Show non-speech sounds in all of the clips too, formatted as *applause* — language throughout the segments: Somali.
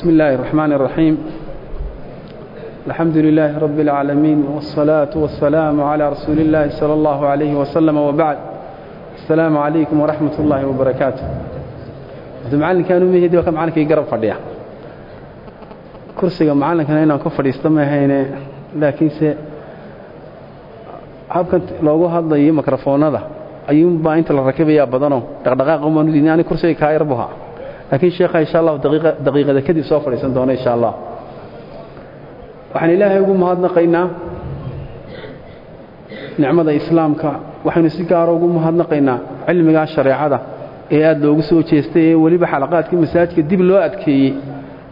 بسم الله الرحمن الرحيم الحمد لله رب العالمين والصلاة والسلام على رسول الله صلى الله عليه وسلم وبعد السلام عليكم ورحمة الله وبركاته معلن كانوا مهدي وكم معلن كي قرب فرديا كرسي معلن كان هنا كفر يستمع هنا لكن سي habkan loogu hadlayo mikrofoonada ayuunbaa inta la rakabayaa badano dhaqdhaqaaq umaan u diidnay ani kursiga kaa yar buha laakiin sheekha insha allah daqiiqa daqiiqada kadib soo fadhiisan doona insha allah waxaan ilaahay ugu mahadnaqaynaa nicmada islaamka. Waxaynu si gaara ugu mahadnaqaynaa cilmigaa shareecada ee aada loogu soo jeestay ee weliba xalaqaadkii masaajidka dib loo adkeeyey.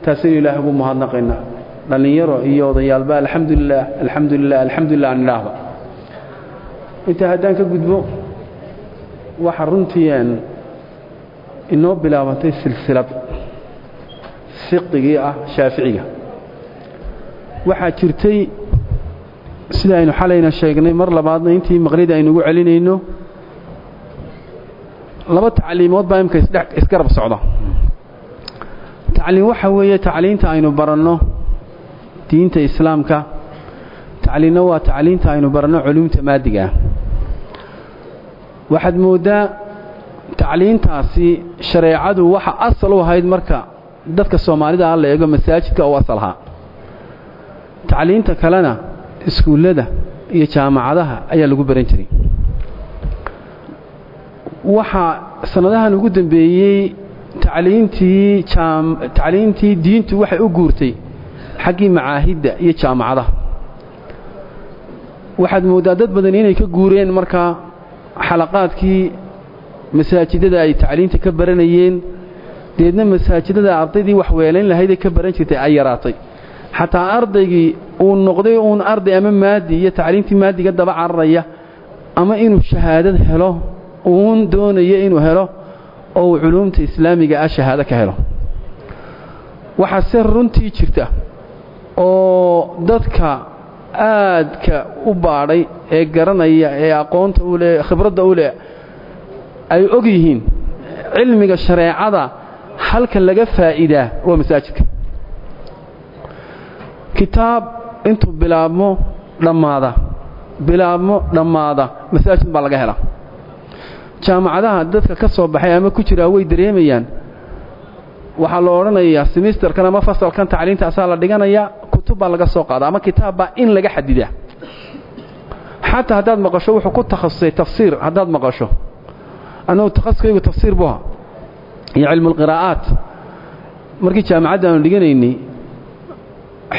Taasaynu ilaahay ugu mahadnaqaynaa. Dhallinyaro iyo odayaalba alxamdulilah alxamdulilah alxamdulilah aan idhaahba haddaan ka gudbo waxa runtii inoo bilaabantay silsilad. Fiqigii ah shaaficiga waxaa jirtay sida aynu xalayna sheegnay mar labaadna intii maqlida aynugu celinayno laba tacliimood baa imka isgarab socda. Tacliim waxa weeye tacliinta aynu baranno diinta islaamka. Tacliinna waa tacliinta aynu baranno culuumta maadiga ah. Waxaad mooddaa tacliintaasi shareecadu waxa asal u ahayd marka dadka soomaalida ah la eego masaajidka oo asalhaa tacliinta kalena iskuullada iyo jaamacadaha ayaa lagu baran jiray. Waxaa sannadahan ugu dambeeyey tacliintii tacliintii diintu waxay u guurtay xaggii macaahidda iyo jaamacadaha. Waxaad mooddaa dad badan inay ka guureen markaa xalaqaadkii masaajidada ay tacliinta ka baranayeen. Deedna masaajidada ardaydii wax weelayn lahayd ee ka baran jirtay ay yaraatay. Xataa ardaygii uu noqday uun arday ama maadi iyo tacliintii maadiga daba cararaya ama inuu shahaadad helo uun doonayo inuu helo oo uu culuumta islaamiga ah shahaado ka helo. Waxaa se runtii jirta oo dadka aadka u baadhay ee garanaya ee aqoonta u leh khibradda u leh ay og yihiin cilmiga shareecada halka laga faa'iidaa waa masaajidka. Kitaab intuu bilaabmo dhammaada bilaabmo dhammaada masaajid baa laga helaa. Jaamacadaha dadka ka soo baxay ama ku jiraa way dareemayaan. Waxaa la odhanayaa semisterkan ama fasalkan tacliintaasaa la dhiganayaa kutub laga soo qaada ama kitaab baa in laga xadidaa xataa haddaad maqasho wuxuu ku takhasusay tafsiir haddaad maqasho annagu takhasuskaygu tafsiir buha iyo cilmuulqiraa'aat markii jaamacadda aanu dhiganaynay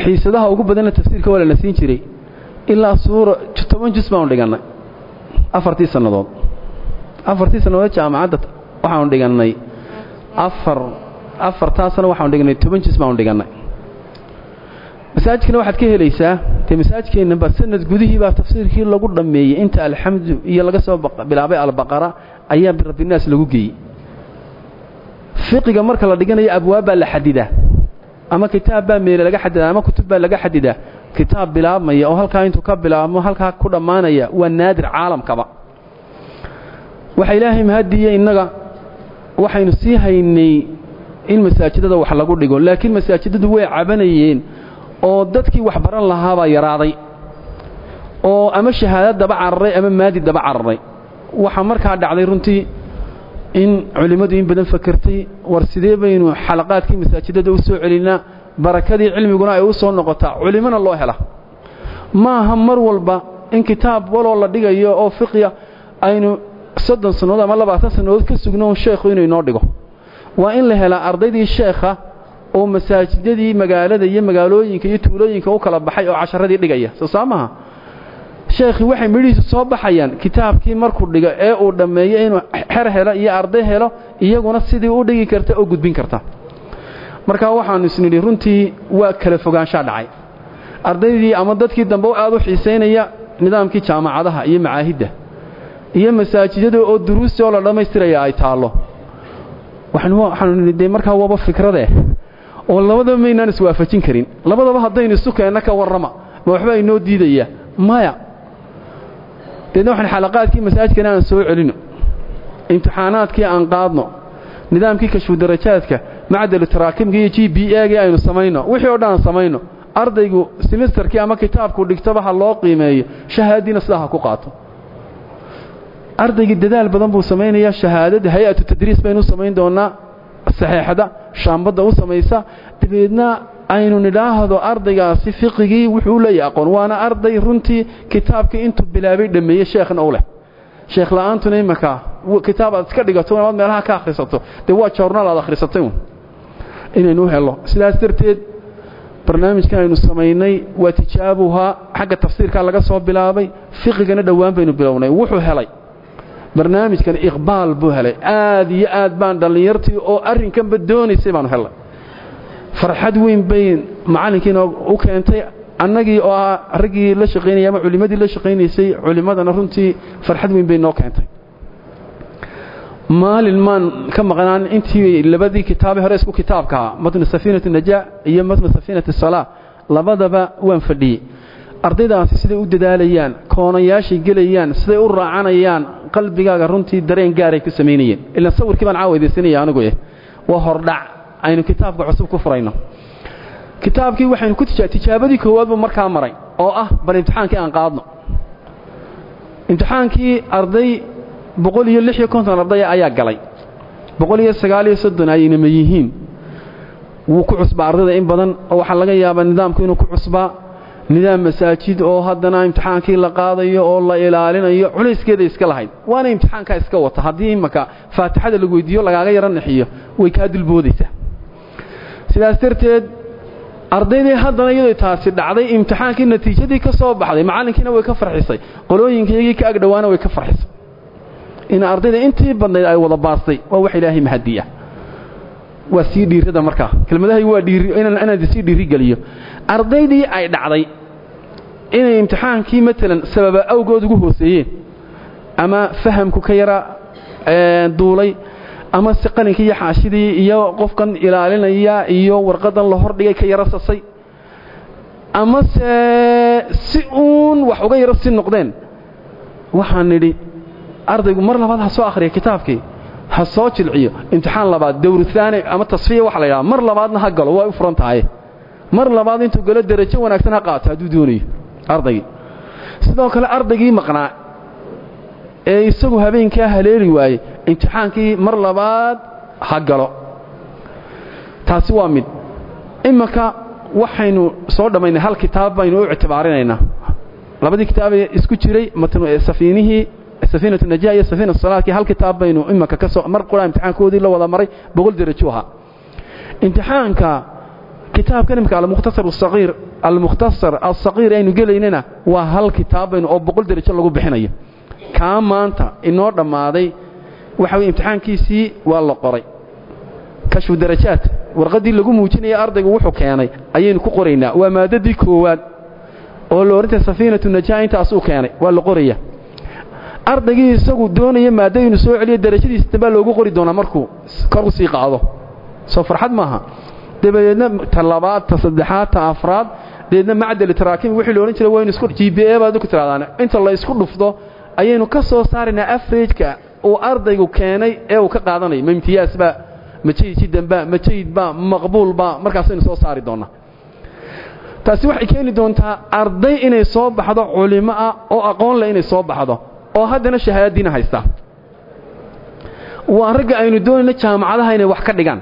xiisadaha ugu badanna tafsiirka waa lana siin jiray ilaa suura toban jus baanu dhigannay afartii sannadood afartii sannadood jaamacadda waxaanu dhigannay afar afartaasna waxaanu dhignay toban jis baanu dhigannay masaajidkana waxaad ka helaysaa dee masaajidkeennaba sanad gudihii baa tafsiirkii lagu dhammeeyey inta alxamdu iyo laga soo bilaabay albaqara ayaa birabbinaas lagu geeyey. Fiqiga marka la dhiganayo abwaab baa la xadidaa ama kitaab baa meele laga xadidaa ama kutub baa laga xadidaa kitaab bilaabmaya oo halkaa intuu ka bilaabmo halkaa ku dhammaanaya waa naadir caalamkaba. Waxa ilaahay mahadiye innaga waxaynu sii haynay in masaajidada wax lagu dhigo. Laakiin masaajidadu way cabanayeen oo dadkii wax baran lahaabaa yaraaday. Oo ama shahaadad daba cararay ama maadi daba cararay waxaa markaa dhacday runtii in culimmadu in badan fakertay war sidee baynu xalaqaadkii masaajidada u soo celinaa barakadii cilmiguna ay u soo noqotaa culimona loo hela. Maaha mar walba in kitaab waloo la dhigayo oo fiqya aynu soddon sannadood ama labaatan sannadood ka sugno sheekhu inuu inoo dhigo. Waa in la helaa ardaydii sheekha oo masaajidadii magaalada iyo magaalooyinka iyo tuulooyinka u kala baxay oo casharadii dhigaya. Soo saa maha sheekhii waxay midhihiisu soo baxayaan kitaabkii markuu dhigo ee uu dhammeeyo inuu xer helo iyo arday helo iyaguna sidii u dhigi karta oo gudbin karta. Marka waxaanu isnidhi runtii waa kala fogaanshaa dhacay. Ardaydii ama dadkii dambe aad u xiisaynaya nidaamkii jaamacadaha iyo macaahidda iyo masaajidada oo duruusti oo la dhammaystiraya ay taallo. Waxaanu nidhi dee markaa waaba fikradeh oo labadaba maynaan iswaafajin karin. Labadaba haddaynu isu keenna ka warrama ma waxbaa diidaya? Maya deedna waxaan xalaqaadkii masaajidkana aan soo celino imtixaanaadkii aan qaadno nidaamkii kashfu darajaadka macdal taraakimka iyo g b a-gii aynu samayno wixii o dhan aan samayno ardaygu simisterkii ama kitaabku dhigtaba ha loo qiimeeyo shahaadiina sidaa ku qaato. Ardaygii dadaal badan buu samaynayaa shahaadada hay'atu tadriis baynu samayn doonaa saxeexda shaambadda u samaysa aynu nidhaahdo ardaygaasi fiqigii wuxuu leeyahay aqoon waana arday runtii kitaabkii intuu bilaabay dhameeyey sheekhna u leh. Sheekh la'aantuna imanka kitaab aad iska dhigato inaad meelaha ka akhrisato dee waa joornaal aad akhrisatay un inaynu helo. Sidaas darteed barnaamijkan aynu samaynay waa tijaabuhaa xagga tafsiirkaa laga soo bilaabay fiqigana dhowaan baynu bilownay. Wuxuu helay. Barnaamijkan iqbaal buu helay. Aad iyo aad baan dhallinyartii oo arrinkanba doonaysay baanu helnay farxad weyn bay macallinkiina u keentay. Annagii oo ah raggii la shaqaynayay ama culimmadii la shaqaynaysay culimmadana runtii farxad weyn bay noo keentay. Maalin maan ka maqnaan intii labadii kitaabe hore isku kitaabkaa matnu safiinat najaa iyo matnu safiinat salaa labadaba waan fadhiyey. Ardaydaasi siday u dadaalayaan koonayaashay gelayaan siday u raacanayaan qalbigaaga runtii dareen gaaray ku samaynayeen ilaan sawirkii baan caawa anigu eh. Waa hordhac aynu kitaabka cusub ku furayno. Kitaabkii waxaynu ku tijaabadii koowaad buu markaa maray oo ah bal imtixaankii aan qaadno. Imtixaankii arday boqol iyo ayaa galay. Boqol iyo sagaal yihiin. Wuu ku cusbaa ardayda in badan oo waxaa laga yaabaa nidaamku inuu ku cusbaa nidaam masaajid oo haddana imtixaankii la qaadayo oo la ilaalinayo culayskeeda iska lahayd. Waana imtixaankaa iska wata. Haddii imanka faatixada lagu weydiiyo lagaaga yaro naxiyo way kaa dulboodaysaa sidaas darteed ardaydii haddana iyadoo taasi dhacday imtixaankii natiijadii ka soo baxday macallinkiina way ka farxisay qolooyinkaygii ka agdhowaana way ka farxisay. In ardayda intii badnayd ay wada baastay waa wax ilaahay mahadiya waa sii dhiirada markaa kelmadahay waa inaad sii dhiirigeliyo ardaydii ay dhacday inay imtixaankii matalan sababa awgood ugu hooseeyeen ama fahamku ka yara duulay ama si qalinkii iyo xaashidii iyo qofkan ilaalinaya iyo warqadan la hordhigay ka yaro sasay. Ama se si uun wax uga yaro si noqdeen. Waxaan nidhi ardaygu mar labaad ha soo akhriya kitaabkii ha soo jilciyo. Imtixaan labaad dawruhaani ama tasfiya waxa la yidhaha mar labaadna ha galo waa u furan tahay mar labaad intuu galo derajo wanaagsan ha qaato hadduu doonayo ardaygii sidoo kale ardaygii maqnaa ee isagu habeenkaa haleeli waayey imtixaankii mar labaad ha galo. Taasi waa mid. Imanka waxaynu soo dhammaynay hal kitaab baynu u ictibaarinaynaa. Labadii kitaabee isku jiray safiinihii safiinatu najaa iyo safiinatu salaadkii hal kitaab baynu imanka ka soo mar qura imtixaankoodii la wada maray boqol derajo ahaa. Imtixaanka kitaabkan imika almukhtasar asagiir almukhtasar alsagiir aynu gelaynana waa hal kitaab baynu oo boqol derajo lagu bixinayo. Kaa maanta inoo dhammaaday waxa weye imtixaankiisii waa la qoray. Kashfu darajaat warqaddii lagu muujinaya ardaygu wuxuu keenay ayaynu ku qoraynaa waa maadadii koowaad oo la odhantay safiinatu najaa intaasuu keenay waa la qoraya. Ardaygii isagu doonaya maadda inuu soo celiyo darajadiisa dambaa loogu qori doonaa markuu kor u sii qaado. Soo farxad maaha. Dabadeedna ta ta saddexaad ta afraad dabeedna macdal taraakim wixii la odhan jiray waynu isku g baad ku tirahdaan inta la isku dhufto ayaynu ka soo saaraynaa afrajka uu ardaygu keenay ee uu ka qaadanayo ma imtiyaasba ma jayid jiddanba ma jayidba maqbuulba markaasaynu soo saari doonnaa taasi waxay keeni doontaa arday inay soo baxdo culimo ah oo aqoon leh inay soo baxdo oo haddana shahaadadiina haysta. Waa ragga aynu doonayna jaamacadaha inay wax ka dhigaan.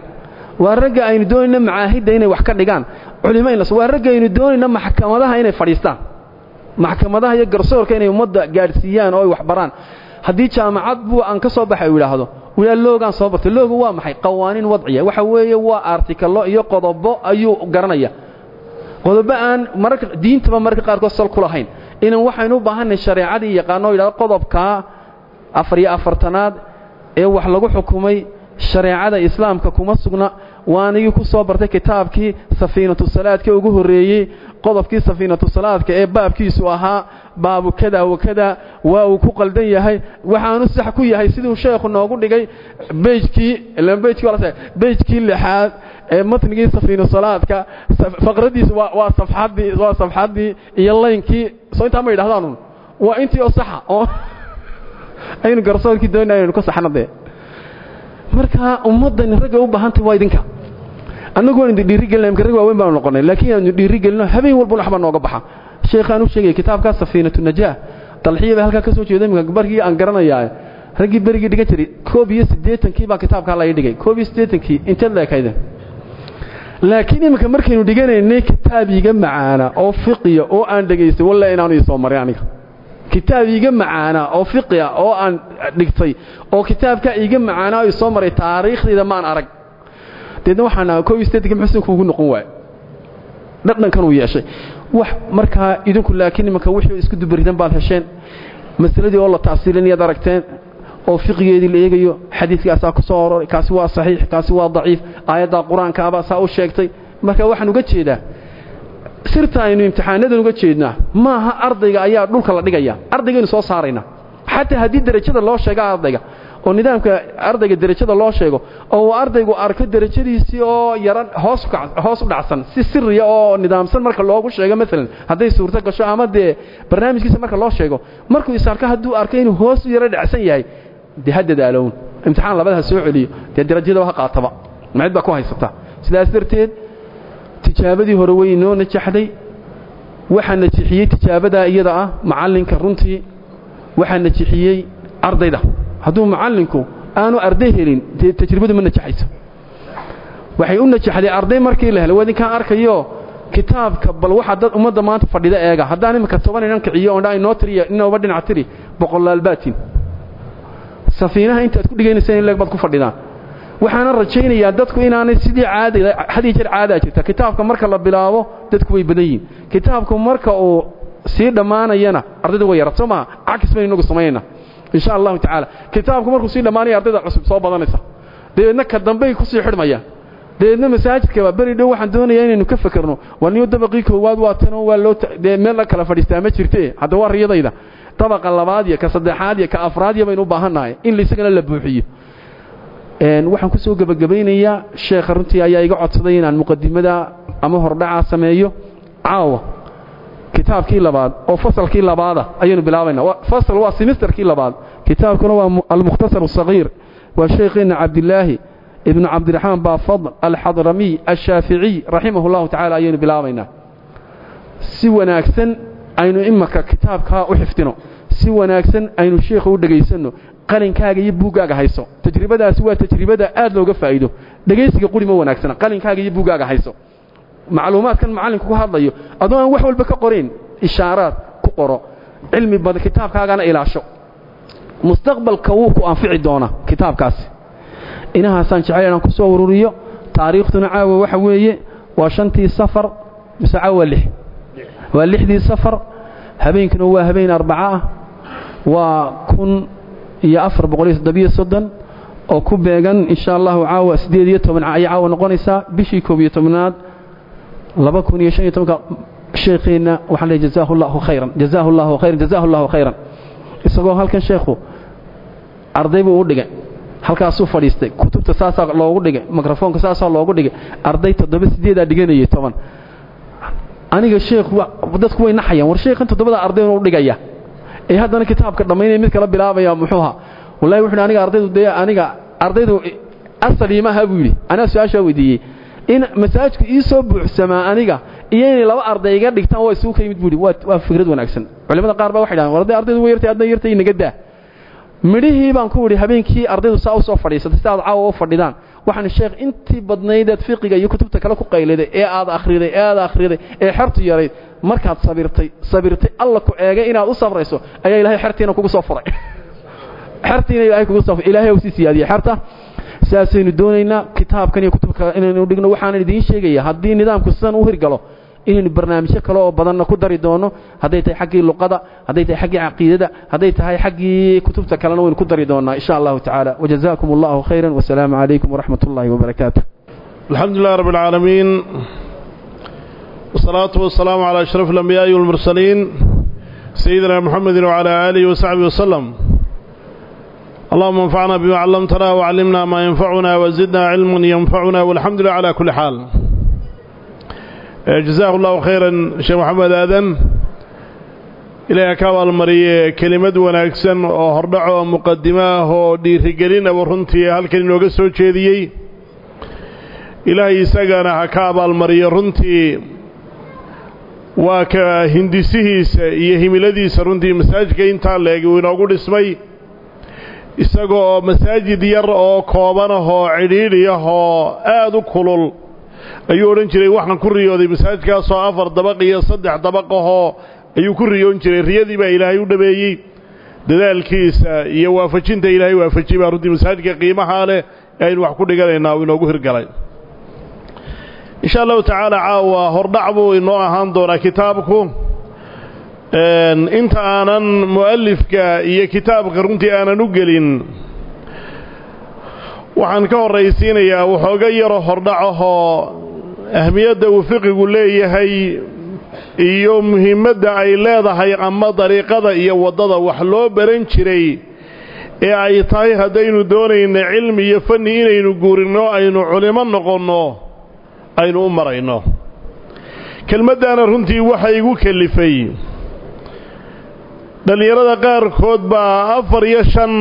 Waa ragga aynu doonayna macaahidda inay wax ka dhigaan. Culimo in waa ragga aynu doonayna maxkamadaha inay fadhiistaan. Maxkamadaha iyo garsoorka inay ummadda gaadhsiiyaan oo ay wax baraan haddii jaamacad buu aan ka soo baxay uu yidhaahdo wiyaa loogaan soo bartay. Loogu waa maxay? Qawaaniin wadciya. Waxa weeye waa artikalo iyo qodobo ayuu garanaya qodobo aan mararka diintaba mararka qaarkood sal ku lahayn. Inan waxaynu u baahanay shareecadii yaqaano yidhahdo qodobkaa afar iyo afartanaad ee wax lagu xukumay shareecada islaamka kuma sugna. Waanigii ku soo bartay kitaabkii safiinatu salaadka. Ugu horreeyey qodobkii safiinatu salaadka ee baabkiisu ahaa baabu kada wakada waa uu ku qaldan yahay. Waxaanu sax ku yahay siduu sheekhu noogu dhigay bejkii bejkii lixaad ee matnigii safiinu salaadka. Faqradiisu waa safxaddii waa safxaddii iyo laynkii. Soo intaa ma yidhahdaanun? Waa intii oo saxa oo *laughs* aynu garsoorkii doonay aynu ka saxna dee. Marka ummaddani ragga u baahantay waa idinka. Annagu idin dhiirigelina imka rag waaweyn baanu noqonay laakiin aanu dhiirigelino habeen waxbaa nooga baxa sheekhaan u sheegaya kitaabkaa safiinatu najaah. Dalxiya bay ka soo jeeda iminka aan garanayaa raggii berigii dhigan jiray koob iyo siddeetankii baa kitaabkaa la ii dhigay. Koob iyo siddeetankii inteed laakiin iminka markaynu dhiganaynay kitaab iiga macaana oo fiqiya oo aan dhegaystay walla inaanu ii soo marin aniga. Kitaab macaana oo fiqiya oo aan dhigtay oo kitaabkaa iiga macaana oo ii soo maray taariikhdayda maan arag. Deedna waxaan koob iyo siddeetanki muxuu kuugu noqon waay dhadhankan uu yeeshay. Wax markaa idinku laakiin imanka wixii isku dubaridan baad hesheen. Masaladii oo la taasiilinayaad aragteen oo fiqigeedii la eegayo xadiidkaasaa ku soo aroray kaasi waa saxiix kaasi waa daciif aayaddaa qur'aankaabaa saa u sheegtay. Marka waxaan uga jeedaa sirta aynu imtixaanadan uga jeednaa maaha ardayga ayaa dhulka la dhigaya ardaygaynu soo saarayna. Xataa haddii derajada loo sheega ardayga oo nidaamka ardayga derajada loo sheego oo uu ardaygu arko derajadiisii oo yaran hoos u dhacsan si siriya oo nidaamsan marka loogu sheego. Maalan hadday suurto gasho ama dee barnaamijkiisa marka loo sheego markuu is arko hadduu arko inuu hoos u dhacsan yahay dee imtixaan labadaha soo celiyo dee derajada ha qaataba. Macid baa ku haysata sidaas darteed tijaabadii hore way inoo najaxday. Waxaa najixiyey tijaabadaa iyada ah macallinka runtii waxaa najixiyey ardayda hadduu macallinku aanu arday helin dee tajribadu ma najaxayso waxay u najaxday arday markii la helay waa idinkaan arkayo kitaabka bal waxaa dad ummadda maanta fadhida eega. Haddaan iminka toban inan kiciyo oon dhaa inoo tiriya inooba dhinac tiri boqolaal baatin. Safiinaha intaad ku dhigaynaysaan in leeg ku fadhidaan. Waxaana rajaynayaa dadku inaanay sidii caadada hadiyo jeer caadaa jirta. Kitaabka marka la bilaabo dadku way badan kitaabku marka uu sii dhammaanayana ardayda way yarad. Soo maha samaynaa insha allahu tacaala. Kitaabku markuu sii dhammaanaya ardayda cusub soo badanaysa. Dabeedna ka dambey ku sii xidhmayaan dabeedna masaajidkaba beri dhow waxaan doonayaa inaynu ka fekerno waa niyo dabaqii koowaad waa tanoo waa loo meel la kala fadhiistaa ma jirte hadda waa riyadayda. Dabaqa labaad iyo ka saddexaad iyo ka afraad iyo baynu u in isagana la buuxiyo. Waxaan ku soo gebagabaynayaa sheekha runtii ayaa iga codsaday inaan muqadimada ama hordhacaa sameeyo. Caawa kitaabkii labaad oo fasalkii labaad ayaynu bilaabaynaa. Fasal waa simisterkii labaad. Kitaabkuna waa almukhtasar اsagiir waa sheekheena cabdilaahi ibnu cabdiraxmaan baafadl alxadramiy alshaaficiy raximah اllahu tacala ayaynu bilaabaynaa. Si wanaagsan aynu imaka kitaabkaa u xifdino si wanaagsan aynu sheikha u dhegaysanno qalinkaaga iyo buuggaaga hayso. Tajribadaasi waa tajribada aad looga faa'iido. Dhegaysiga quri ma qalinkaaga iyo buuggaaga hayso macluumaadkan macallinku ku hadlayo adoo aan wax walba ka qorayn ishaaraad ku qoro. Cilmi badan kitaabkaagana ilaasho. Mustaqbalka wuu ku anfici doonaa kitaabkaasi. Inahaasaan jecel inaan ku soo ururiyo taariikhtuna caawa waxa weeye waa shantii safar mise caawa lix. Waa lixdii safar habeenkuna waa habeen arbaca ah. Waa kun iyo afar boqol iyo toddobiyo soddon oo ku beegan insha allahu caawa siddeed iyo toban ayay caawa noqonaysaa bishii koob iyo tobnaad laba kun iyo shan iyo tobanka sheekheenna waxaan leey jazaahu allahu khayran jazaahu allahu khayran jazaahu allahu khayran. Isagoo halkan sheekhu arday buu u dhigay. Halkaasuu fadhiistay. Kutubta saasaa loogu dhigay mikrofoonka saasaa loogu dhigay. Arday toddoba sideedaa dhiganayay toban. Aniga sheekhu dadku way naxayaan. War sheekhan toddobada ardayna u dhigaya ee haddana kitaabka dhammaynaya mid kala bilaabaya muxuuha wallahi wuxuu aniga ardaydu dee aniga ardaydu asal imaha buu yidhi anaa su'aashaa weydiiyey in masaajidku ii soo buuxsamaa aniga iyo inay laba arday iga dhigtaan waa isugu ka yimid buu yidhi waa fikrad wanaagsan. Culimada qaar baa waxay dhahan war hadday ardaydu way yartay adna yartay inaga daa. Midhihii ku idhi habeenkii ardaydu saa waxaan sheekh intii badnaydeed fiqiga iyo kutubta kale ku qayliday ee aad akhriday ee aad akhriday ee xertu yarayd markaad sabirtay sabirtay alla ku eegay inaad u sabrayso ayaa ilaahay xertiina kugu soo furay. *laughs* Xertiina ilaahay kugu soo ilaahay uu sii siyaadiyay. Xerta sidaasaynu doonaynaa kitaabkan iyo kutubka inaynu dhigno waxaanan idiin sheegaya haddii nidaamku sidan u hirgalo inaynu barnaamijyo kale oo badanna ku dari doono hadday tahay xaggii luqada hadday tahay xaggii caqiidada hadday tahay xaggii kutubta kalena waynu ku dari doonaa insha allahu tacaala. Wajazaakum allahu khayra wasalaamu calaykum waraxmat ullaahi wabarakaatu alxamdu lilah rab alcaalamiin wasalaatu wasalaamu calaa ashraf alambiyaai walmursaliin sayidina muxamedi wacalaa aalihi wasaxbihi wasalam اللهم انفعنا بما علمتنا وعلمنا ما ينفعنا وزدنا علما ينفعنا والحمد لله على كل حال جزاه الله خيرا شيخ محمد آذن إلى كاوى المرية كلمة ونأكسن وهردع ومقدمة ودير قلنا ورنتي هل كلمة وقصوا جيديي ilaahay isagana ha ka abaalmariyo runtii waa ka hindisihiisa iyo himiladiisa runtii masaajidka intaa leeg uu inoogu dhismay isagoo masaajid yar oo kooban ahoo cidhiidhi ah oo aad u kulul. Ayuu odhan jiray waxaan ku riyooday masaajidkaasoo afar dabaq iyo saddex dabaq ahoo ayuu ku riyoon jiray. Riyadii baa ilaahay u dhabeeyey dadaalkiisa iyo waafajinta ilaahay waafajiyey baa runtii masaajidka qiimahaa leh ee aynu wax ku dhiganaynaa uu inoogu hirgalay. Insha allahu tacaala caawa hordhac buu inoo ahaan doonaa kitaabku inta aanan mu'alifka iyo kitaabka runtii aanan u gelin waxaan ka horraysiinayaa waxooga yaroo hordhac ahoo ahmiyadda uu fiqigu leeyahay iyo muhiimadda ay leedahay ama dariiqada iyo waddada. Wax loo baran jiray ee ay tahay haddaynu doonayno cilmi iyo fanni inaynu guurinno aynu culimo noqonno aynu u marayno. Kelmaddaana runtii waxa igu kellifay dhallinyarada qaarkood baa afar iyo shan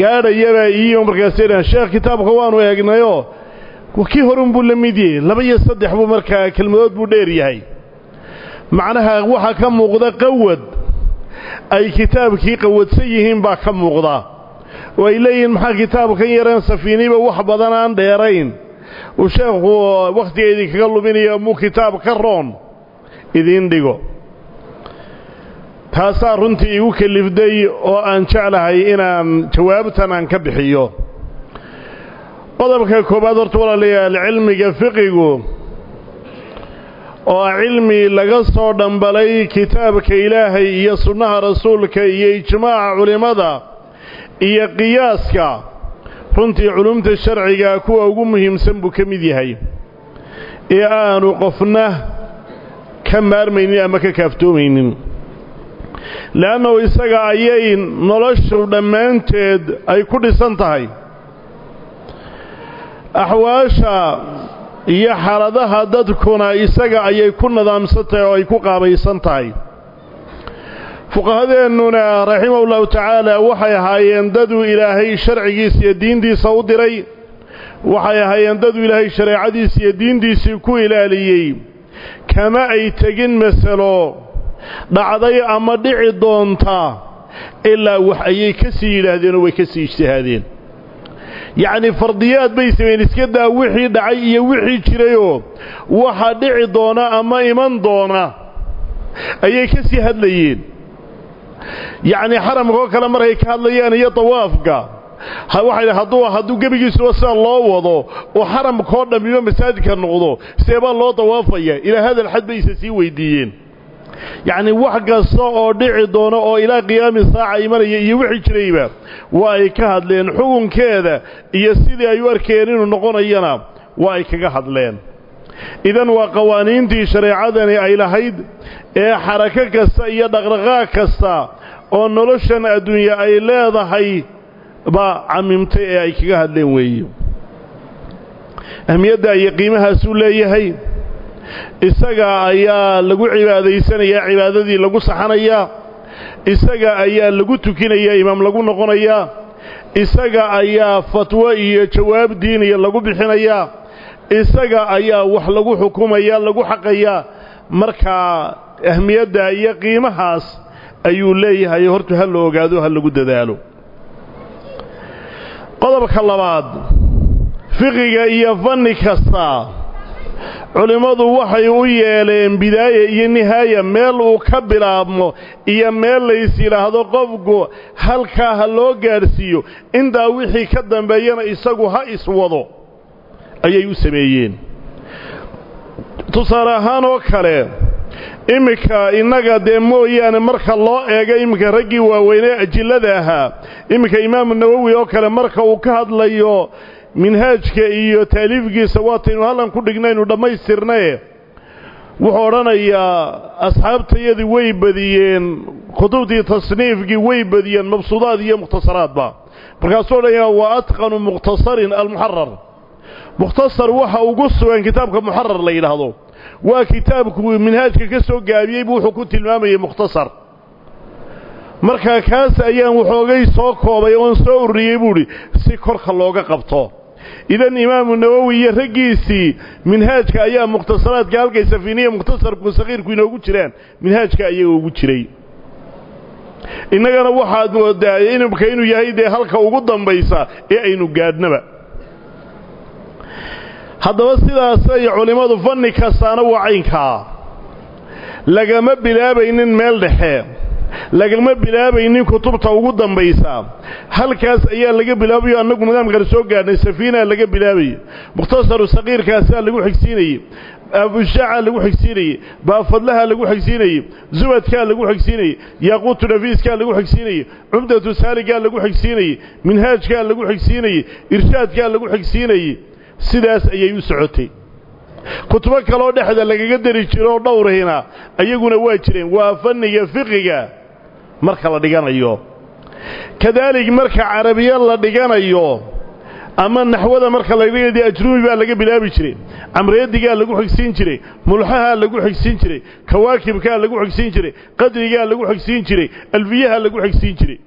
gaadhayabaa iyo markaas sheekh kitaabka waanu eegnayoo kii horun buu la mid yahay. Laba iyo saddex buu markaa kelmadood buu dheer yahay. Macnaha waxaa ka muuqda qawad ay kitaabkii qawadsan yihiin baa ka muuqda. Oo ay leeyihiin maxaa kitaabkan yareen safiiniba wax badan aan dheerayn? Uu sheekhu wakhtiga idinkaga luminayo muu kitaab ka roon? Idiin dhigo taasaa runtii igu kelifday oo aan jeclahay inaan jawaabtan aan ka bixiyo. Qodobka koowaad horta walaalayaal cilmiga fiqigu oo cilmi laga soo dhambalay kitaabka ilaahay iyo sunnaha rasuulka iyo ijmaaca culimmada iyo qiyaaska runtii culumta sharciga kuwa ugu muhiimsan buu ka mid yahay. Ee aanu qofna ka maarmaynin ama ka kaaftoomaynin le'annahu isaga ayay noloshu dhammaanteed ay ku dhisan tahay axwaasha iyo xaaladaha dadkuna isaga ayay ku nidaamsan oo ay ku qaabaysan tahay fuqahadeennuna raximahullahu tacaala waxay ahaayeen daduu ilaahay sharcigiisa iyo diintiisa u diray waxay ahaayeen daduu ilaahay shareecadiisa iyo diintiisii ku ilaaliyey kama ay tegin masalo dhacday ama dhici doonta ilaa wax ayay ka sii yidhaahdeenoo way ka sii ijtihaadeen. Yacnii fardiyaad bay sameeyeen iska daa wixii dhacay iyo wixii jirayoo waxa dhici doona ama iman doona ayay ka sii hadlayeen. Yacnii xaramkaoo kale markay ka hadlayaan iyo dawaafka waxay hadduu hadduu gebigiisuba sida loo wado oo xaramkaoo dhammiba masaajidka noqdo seebaa loo dawaafaya. Ilaa hadal xad bayse sii weydiiyeen yacni wax kasta oo dhici doono oo ilaa qiyaami saaca imanaya iyo wixii jirayba waa ay ka hadleen xukunkeeda iyo sidii ay u arkeen inuu noqonayana waa ay kaga hadleen. Idan waa qawaaniintii shareecadani ay lahayd ee xarako kasta iyo dhaqdhaqaaq kasta oo noloshan adduunye ay leedahay baa camimtay ee ay kaga hadleen weeye ahmiyadda iyo qiimahaasuu leeyahay isaga ayaa lagu cibaadaysanayaa cibaadadii lagu saxanayaa isaga ayaa lagu tukinayaa imaam lagu noqonayaa isaga ayaa fatwo iyo jawaab diiniya lagu bixinayaa isaga ayaa wax lagu xukumaya lagu xaqayaa markaa ahmiyadda iyo qiimahaas ayuu leeyahay hortu ha la ogaado ha lagu dadaalo. Qodobka labaad fiqiga iyo fanni kasta culimmadu waxay u yeeleen bidaaya iyo nihaaya meel uu ka bilaabmo iyo meel lays yidhaahdo qofku halkaa ha loo gaadhsiiyo intaa wixii ka dambeeyana isagu ha iswado ayay u sameeyeen. Tusaale ahaan oo kale iminka innaga dee mooyaane marka loo eego iminka raggii waaweynee ajillada ahaa iminka imaamu nawowi oo kale marka uu ka hadlayo minhaajka iyo taaliifkiisa waataynu hallan ku dhignaynu dhammaystirnaye wuxuu odhanayaa asxaabtayadii way badiyeen kutubtii tasniifkii way badiyeen mabsuudaad iyo mukhtasaraadba. Markaasuu odhanayaa waa atqanu mukhtasarin almuxarar mukhtasar waxa ugu sugan kitaabka muxarar la yidhaahdo. Waa kitaabku minhaajka ka soo gaabiyey buu wuxuu ku tilmaamayay mukhtasar. Markaa kaas ayaan waxoogay soo koobay oon soo ururiyey buuhi si korka looga qabto idan imaamu nawowi iyo raggiisii minhaajka ayaa mukhtasaraadka halkay safiiniya mukhtasarku sakiirku inoogu jiraan minhaajka ayaga ugu jiray. Innagana waxaad moodaa inimka inuu yahay dee halka ugu dambaysa ee aynu gaadhnaba. Haddaba sidaasay culimmadu fanni kastaana waa caynkaa lagama bilaabaynin meel dhexe lagama bilaabaynin kutubta ugu dambaysa. Halkaas ayaa laga bilaabayo annagu nidaamkan soo gaadhnay safiinaa laga bilaabayay mukhtasaru sakiirkaasaa lagu xigsiinayey abushaaca lagu xigsiinayey baafadlaha lagu xigsiinayey zubadkaa lagu xigsiinayey yaaquutu nafiiskaa lagu xigsiinayey cumdatu saaligaa lagu xigsiinayey minhaajkaa lagu xigsiinayey irshaadkaa lagu xigsiinayey sidaas ayay u socotay kutubo kaloo dhexda lagaga dari jiro oo dhowrahina ayaguna waa jireen waa fanniga fiqiga. Marka la dhiganayo. Kadaalik marka carabiya la dhiganayo ama naxwada marka la dhiganayo ajruumi baa laga bilaabi jiray camreedigaa lagu xigsiin jiray mulxahaa lagu xigsiin jiray kawaakibkaa lagu xigsiin jiray qadrigaa lagu xigsiin jiray alfiyaha lagu xigsiin jiray.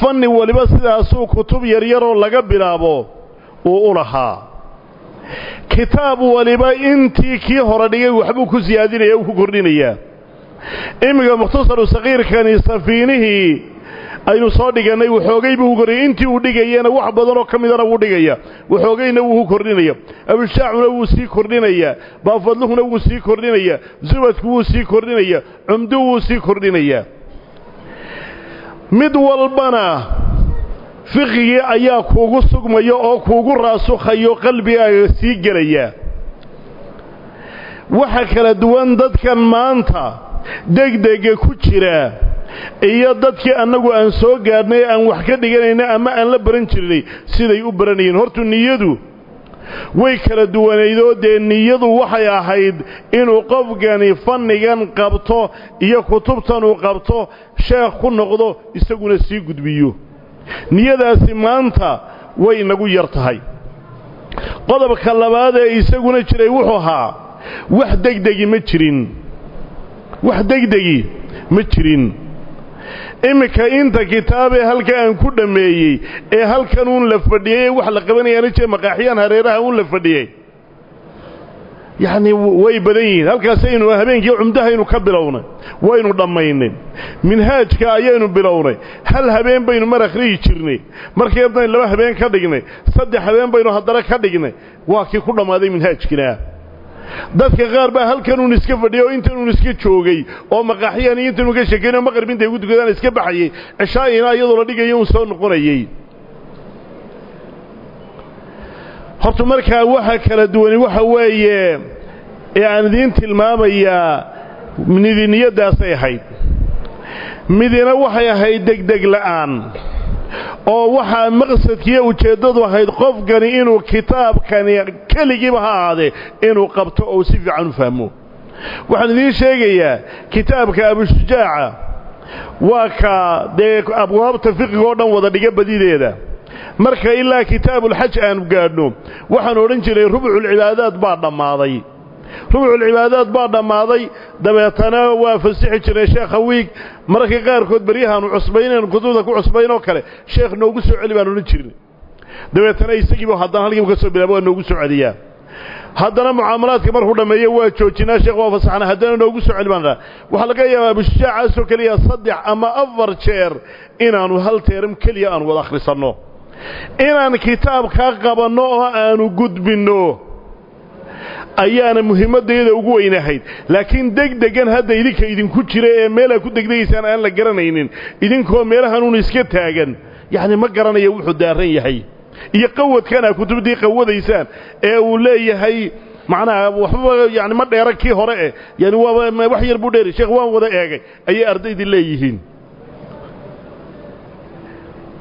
Fanni waliba sidaasuu kutub yaryaroo laga bilaabo uu u lahaa kitaab waliba intii kii hore dhigay waxbuu ku siyaadinaya u ku kordhinayaa iminka mukhtasaru sakiirkani safiinihii aynu soo dhigannay waxoogay buu ku kordhinaya intii uu dhigayana wax badanoo ka midana wuu dhigaya. Waxoogayna wuu ku kordhinaya. Abushaacuna wuu sii kordhinayaa baafadluhuna wuu sii kordhinayaa zubadku wuu sii kordhinayaa cumdu wuu sii kordhinayaa mid walbana fiqigii ayaa kuugu sugmaya oo kuugu raasukhayo qalbigaaga sii gelaya. Waxa kala duwan dadkan maanta degdega ku jira iyo dadkii annagu aan soo gaadhnay aan wax ka dhiganayna ama aan la baran jirnay siday u baranayeen hortu niyadu way kala duwanaydoo dee niyadu waxay ahayd inuu qofkani fannigan qabto iyo kutubtan uu qabto sheekh ku noqdo isaguna sii gudbiyo niyadaasi maanta way nagu yar tahay. Qodobka labaad ee isaguna jiray wuxuu ahaa wax degdegi ma jirin. Wax degdegi ma jirin. Iminka inta kitaabee halka aan ku dhammeeyey ee halkan uun la fadhiyey wax la qabanayaana jee maqaaxiyaan hareeraha uun la fadhiyey yacnii way badan yihiin. Halkaasaynu habeenkii cumdahaynu ka bilownay. Waynu dhammaynay minhaajka ayaynu bilownay. Hal habeen baynu mar akhriyi jirnay. Markii adnayn laba habeen ka dhignay saddex habeen baynu haddana ka dhignay waa kii ku dhammaaday minhaajkina. Dadka qaar baa halkanuun iska fadhiyay oo intanuun iska joogay oo maqaaxiyaan iyo intanuun ka sheekayn oo maqrib intay ugu tukadaan iska baxayey cishaa'ina iyadoo la dhigayo uun soo noqonayey horta markaa waxa kala duwani waxa weeye ee aan idiin tilmaamayaa midiniyaddaasay ahayd. Midina waxay ahayd degdeg la'aan oo waxaa maqsadkiiyo ujeeddadu ahayd qofkani inuu kitaabkani keligiiba ha ahaadee inuu qabto oo si fiican u fahmo. Waxaan idiin sheegayaa kitaabka abushujaaca waa ka dee abwaabta fiqiga oo dhan wada dhiga badideeda marka ilaa kitaabulxaj aanu gaadhno waxaan odhan jiray rubculcibaadaad baa dhammaaday. Rubculcibaadaad baa dhammaaday. Dabeetana waa fasixi jiray sheekha wiig mararka qaarkood beryahaanu cusbaynaynu kutubda ku cusbaynoo kale sheekh noogu soo celi baan odhan jirnay dabeetana isagiiba haddana halkiibu ka soo bilaaba waa noogu soo celiyaa. Haddana mucaamalaadka markuu dhammeeyo waa joojinaa sheekh waa fasaxna haddana noogu soo celi baan dhaha waxaa laga yaabaa abushujaacaasoo keliya saddex ama afar jeer inaannu hal teeram keliya aanu wada akhrisanno inaan kitaabkaa qabanno oo aanu gudbinno ayaana muhiimmaddayada ugu weynahayd laakiin degdegan hadda idinka idinku jira ee meelaa ku degdegaysaan aan la garanaynin idinkoo meelahanuun iska taagan yacni ma garanaya wuxuu daaran yahay. Iyo qawadkanaa kutubdii qawadaysaan ee uu leeyahay macnaha waxbaba yani ma dheera kii hore eh yani waaba wax yar buu dheeri sheekh waan wada eegay ayay ardaydii leeyihiin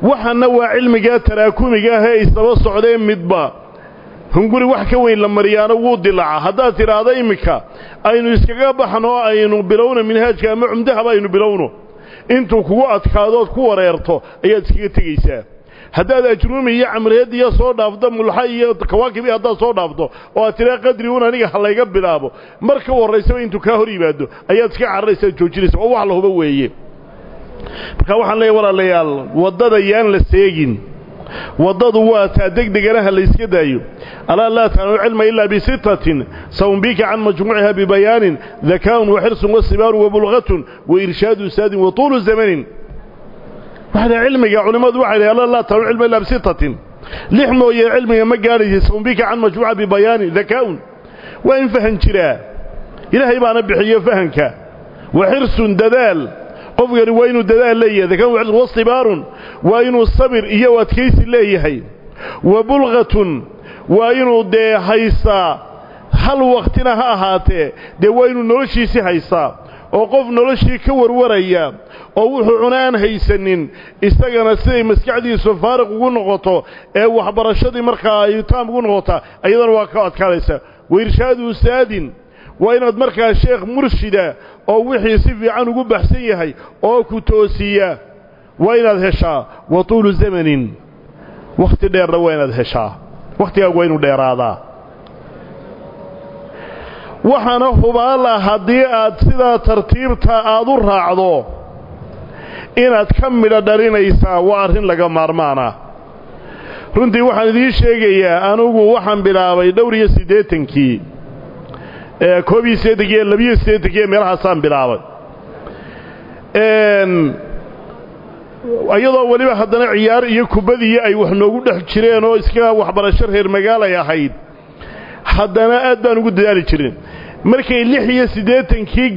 waxaana waa cilmigaa taraakumiga ah ee isdaba socdee midba. Hunguri wax ka weyn la mariyaano wuu dilaaca. Haddaad tidhaahdo iminka aynu iskaga baxno oo aynu bilowno minhaajka ama cumdahaba aynu bilowno. Intuu kugu adkaadood ku wareerto ayaad iskaga tegaysaa. Haddaad ajruumi iyo camreediya soo dhaafto mulxa iyo kawaakibi haddaad soo dhaafto oo aad tidhaa qadri un aniga ha layga bilaabo. Marka warraysaba intuu kaa hor yimaado ayaad iska cararaysaa joojinaysa oo wax lahuba weeye marka waxaan leeyahy walaalayaal waddada yaan la seegin. Waddadu waa taa degdeganaha layska daayo. Alaa laa taclamu cilma ilaa bisittatin sawmbika can majmuuciha bibayaanin dakaa'un wa xirsun wa sibaarun wa irshaadu saadin wa tuulu zamanin. Waxaa cilmiga culimmadu waxay dhahay alaa laa taclamu cilma ilaa bisittatin lix mooye cilmiga ma gaadhaysa sawmbika can majmuuca bibayaanin dakaa'un waa in fahan jiraa. Ilaahay baana bixiyo fahanka. Wa xirsun dadaal qofkani waa inuu dadaal leeyahay. Dakaan wastibaarun waa inuu sabir iyo adkaysi leeyahay. Wa bulgatun waa inuu dee haystaa hal waktina ha ahaatee dee waa inuu noloshiisii haystaa oo qof noloshii ka warwaraya oo wuxuu cuna aan haysanin isagana siday maskaxdiisu faariq ugu noqoto ee waxbarashadii markaa ay taam ugu noqotaa ayadana waa ka adkaanaysa wairshaadu saadin waa inaad markaa sheekh murshida oo wixii si fiican ugu baxsan yahay oo ku toosiya waa inaad heshaa wa tuulu zamanin. Wakhti dheerna waa inaad heshaa. Wakhtigaagu waa inuu dheeraadaa. Waxaana hubaala haddii aad sidaa tartiibta aad u raacdo inaad ka midho dhalinaysaa waa arrin laga maarmaana. Runtii waxaan idiin sheegayaa anugu waxaan bilaabay dhowr iyo siddeetankii koob iyo siddeetankii labiyo siddeetankii meelahaasaan bilaabay. Iyadoo weliba haddana ciyaar iyo kubadiyo ay wax noogu dhex jireen oo iska waxbarasho reer magaalay ahayd haddana aad baan ugu dadaali jirin. Markay lix iyo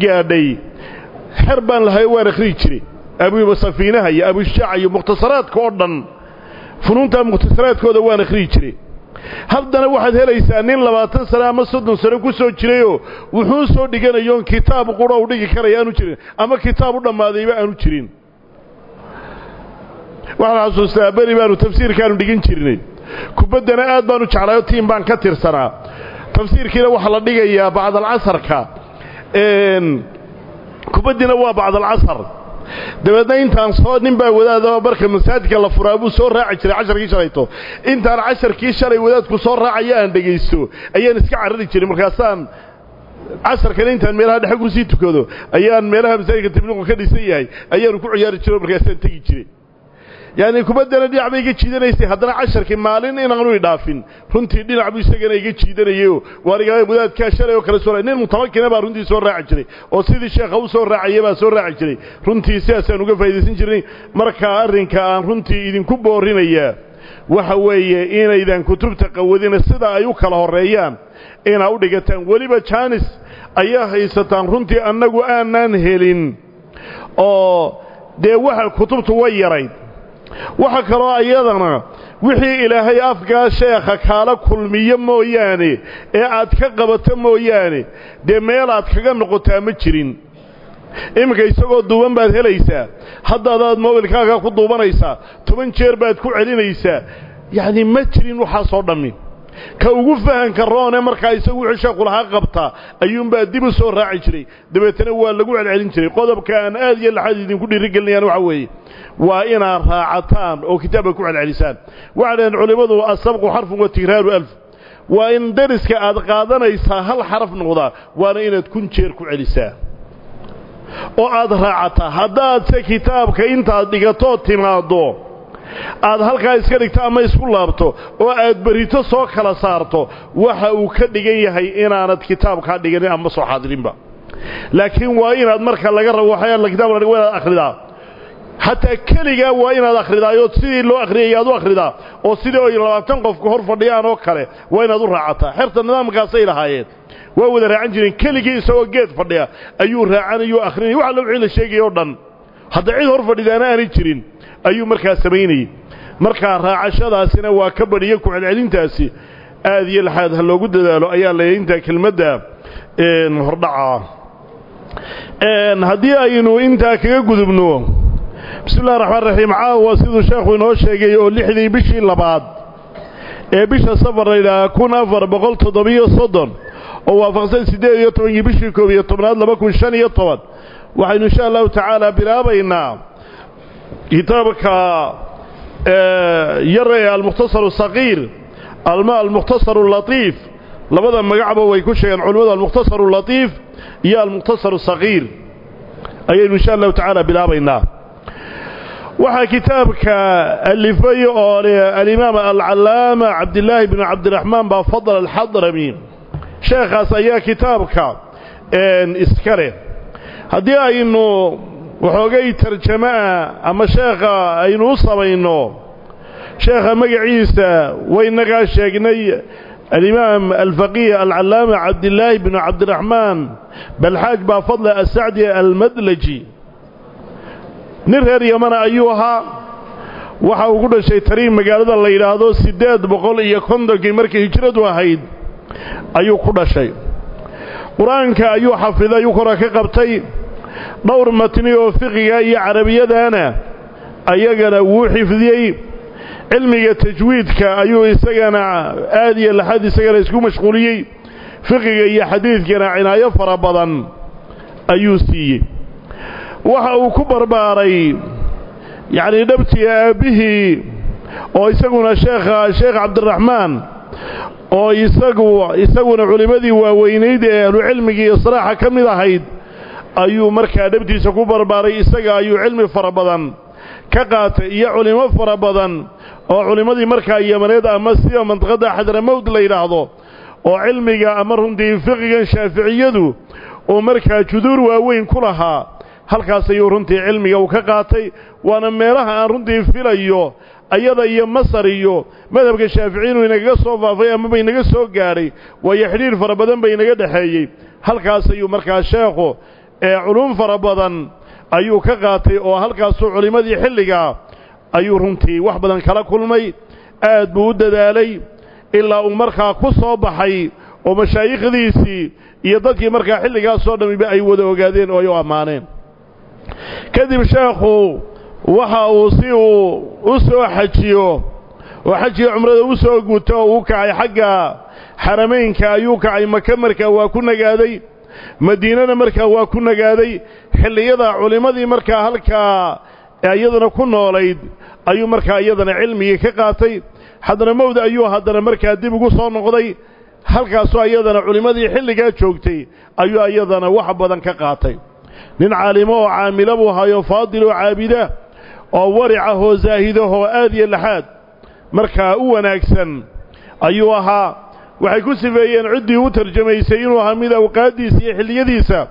gaadhay xer lahay waan akhriyi jiray. Abu safiinaha iyo abushaaca iyo mukhtasaraadka funuunta mukhtasaraadkooda waan akhriyi jiray haddana waxaad helaysaa nin labaatan sano ama soddon sano ku soo jirayoo wuxuu soo dhiganayoon kitaab qura u dhigi karaya aanu jirin ama kitaab u dhammaadayba aanu jirin. Waxaan xasuustaa beri baanu tafsiirkaanu dhigin jirnay. Kubaddana aad baanu jeclaayoo tiim baan ka tirsanaa. Tafsiirkiina waxaa la dhigayaa bacdalcasarka kubaddiina waa bacdalcasar dabeedna intaan soo nin baa wadaada marka masaajidka la furaa buu soo raaci jiray casharkii shalayto intaan casharkii shalay wadaadku soo raacaya aan dhegaysto ayaan iska carari jiray. Markaasaan casarkana intaan meelaha dhexe ku sii tukado ayaan meelaha masaajidka tabliiqu ka dhisan yahay ayaanu ku ciyaari jiro markaasaan tegi jiray yacni kubaddana dhinac bay iga jiidanaysay haddana casharkii maalin inaanu idhaafin runtii dhinac buu isagana iga jiidanayeyo waaniga wadaadkaa shalay oo kale soo nin mutamakina baa runtii soo raaci jiray. Oo sidii sheekha u soo raacaya baa soo raaci jiray. Runtii sidaasaan uga faa'idaysan jirnay. Markaa arrinka aan runtii idinku boorinayaa waxa weeye inaydan kutubta qawadina sida ay u kala horreeyaan. Inaa u dhigataan weliba jaanis ayaa haysataan runtii annagu aanaan helin. Oo dee waxa kutubtu way yarayd waxa kaloo ayadana wixii ilaahay afkaa sheekha kaala kulmiyo mooyaane ee aad ka qabato mooyaane dee meel aad kaga noqotaa ma jirin. Iminka isagoo duuban baad helaysaa haddadaad mobilkaaga ku duubanaysaa toban jeer baad ku celinaysaa. Yacni ma jirin waxaasoo dhammi ka ugu fahanka roone markaa isagu wixii sheekhu lahaa qabtaa ayuunbaa dib u soo raaci jiray. Dabeetana waa lagu celcelin jiray. Qodobka aan aad iyo laxaad idinku dhiirigelinayaan waxa weeye. Waa inaad raacataan oo kitaabka ku celcelisaan. Waxay dhaheen culimmadu asabqu xarfun wa tigraaru alf. Waa in dariska aad qaadanaysaa hal xaraf noqdaa waana inaad kun jeer ku celisaa. Oo aad raacataa. Haddaadse kitaabka intaad dhigatoo timaaddo aad halkaa iska dhigto ama isku laabto oo aad berito soo kala saarto waxa uu ka dhigan yahay inaanad kitaabkaa dhiganin ama soo xaadirinba. Laakiin waa inaad marka laga rabo waxaa kitaabka waa inaad akhridaa. Xataa keligaa waa inaad akhridaayo sidii loo akhriyay aad u akhridaa oo sidii ay labaatan qofku hor fadhiyaan oo kale waa inaad u raacataa. Xerta nidaamkaasay lahaayeen. Waa wada raacan jireen keligii isagoo geed fadhiya ayuu raacanayuu akhrinaya. Waxa la wixii la sheegaya o dhan hadda cid hor fadhidaana aanay jirin ayuu markaa samaynayey markaa raacashadaasina waa ka badhiyo ku celcelintaasi aad iyo laxaad ha loogu dadaalo ayaa la intaa kelmadda hordhaca. Haddii aynu intaa kaga gudubno bismi illahi raxmaan raxiim caawa siduu sheekhu inoo sheegay oo lixdii bishii labaad. Ee bisha safar layidhaaha kun afar boqol toddobiyo soddon oo waafaqsan siddeed iyo tobankii bishii koob iyo tobnaad laba kun shan iyo toban waxaynu insha allahu tacaala bilaabaynaa kitaabka yar ee almukhtasar saqiir alma almukhtasar latiif labada magacba way ku sheegeen culimmadu almukhtasar latiif iyo almukhtasar saqiir ayaynu insha allahu tacaala bilaabaynaa. Waxaa kitaabka alifay oo alimaam alcallaama cabdilaahi bnu cabdiraxmaan baa fadl alxadrami sheekhaas ayaa kitaabka iska leh. Haddii aynu waxoogay tarjama'a ama sheekha aynu u samayno. Sheekha magaciisa waynagaa sheegnay alimaam alfaqiih alcallaama cabdilaahi bnu cabdiraxmaan balxaaj baa fadla asacdi almadlaji. Nin reer yamana ayuu ahaa. Waxa uu ku dhashay tariin magaalada la yidhaahdo siddeed boqol iyo kontonkii markay hijradu ahayd ayuu ku dhashay. Qur'aanka ayuu xafiday ayuu kora ka qabtay dhowr matni oo fiqiga iyo carabiyadana ayagana wuu xifdiyey. Cilmiga tajwiidka ayuu isagana aad iyo laxad isagana isku mashquuliyey. Fiqiga iyo xadiidkana cinaayo fara badan ayuu siiyey. Waxa uu ku barbaaray yacnii dhabtii aabbihii oo isaguna sheekha sheekh cabdiraxmaan oo isagu isaguna culimmadii waaweynayd ee ahlucilmigii iyo salaaxa ka mid ahayd ayuu markaa dhabtiisa ku barbaaray isaga ayuu cilmi fara badan ka qaatay iyo culimo fara badan oo culimmadii markaa yamaneed ama sida mandiqadda xadramowd la yidhaahdo oo cilmiga ama runtii fiqigan shaaficiyadu oo markaa juduur waaweyn ku lahaa. Halkaas ayuu runtii cilmiga uu ka qaatay waana meelaha aan runtii filayo ayada iyo masar iyo madhabka shaafici inuu inagaga soo faafay amaba inaga soo gaadhay waayo xidhiir fara badan ba inaga dhexeeyey. Halkaas ayuu markaa sheekhu ee culum fara badan ayuu ka qaatay oo halkaasuu culimmadii xilligaa ayuu runtii wax badan kala kulmay aad buu u dadaalay ilaa uu markaa ku soo baxay oo mashaayikhdiisii iyo dadkii markaa xilligaasoo dhammiba ay wada ogaadeen oo ay u ammaaneen. Kadib sheekhu waxa uu si uu u soo xajiyo oo xajiga cumrada u soo guto oo uu kacay xagga xaramaynka ayuu kacay maka markaa waa ku nagaaday madiinana markaa waa ku nagaaday xilliyada culimmadii markaa halkaa iyadana ku noolayd ayuu markaa iyadana cilmigii ka qaatay. Xadramowd ayuu haddana markaa dib ugu soo noqday. Halkaasoo iyadana culimmadii xilligaa joogtay ayuu iyadana wax badan ka qaatay. Nin caalimo oo caamila buu hayo faadil oo caabida oo waricah oo zaahidahoo aad iyo laxaad markaa u wanaagsan ayuu ahaa waxay ku sifeeyeen ciddii u tarjamaysay inuu ahaa mid awqaaddiisa iyo xilliyadiisa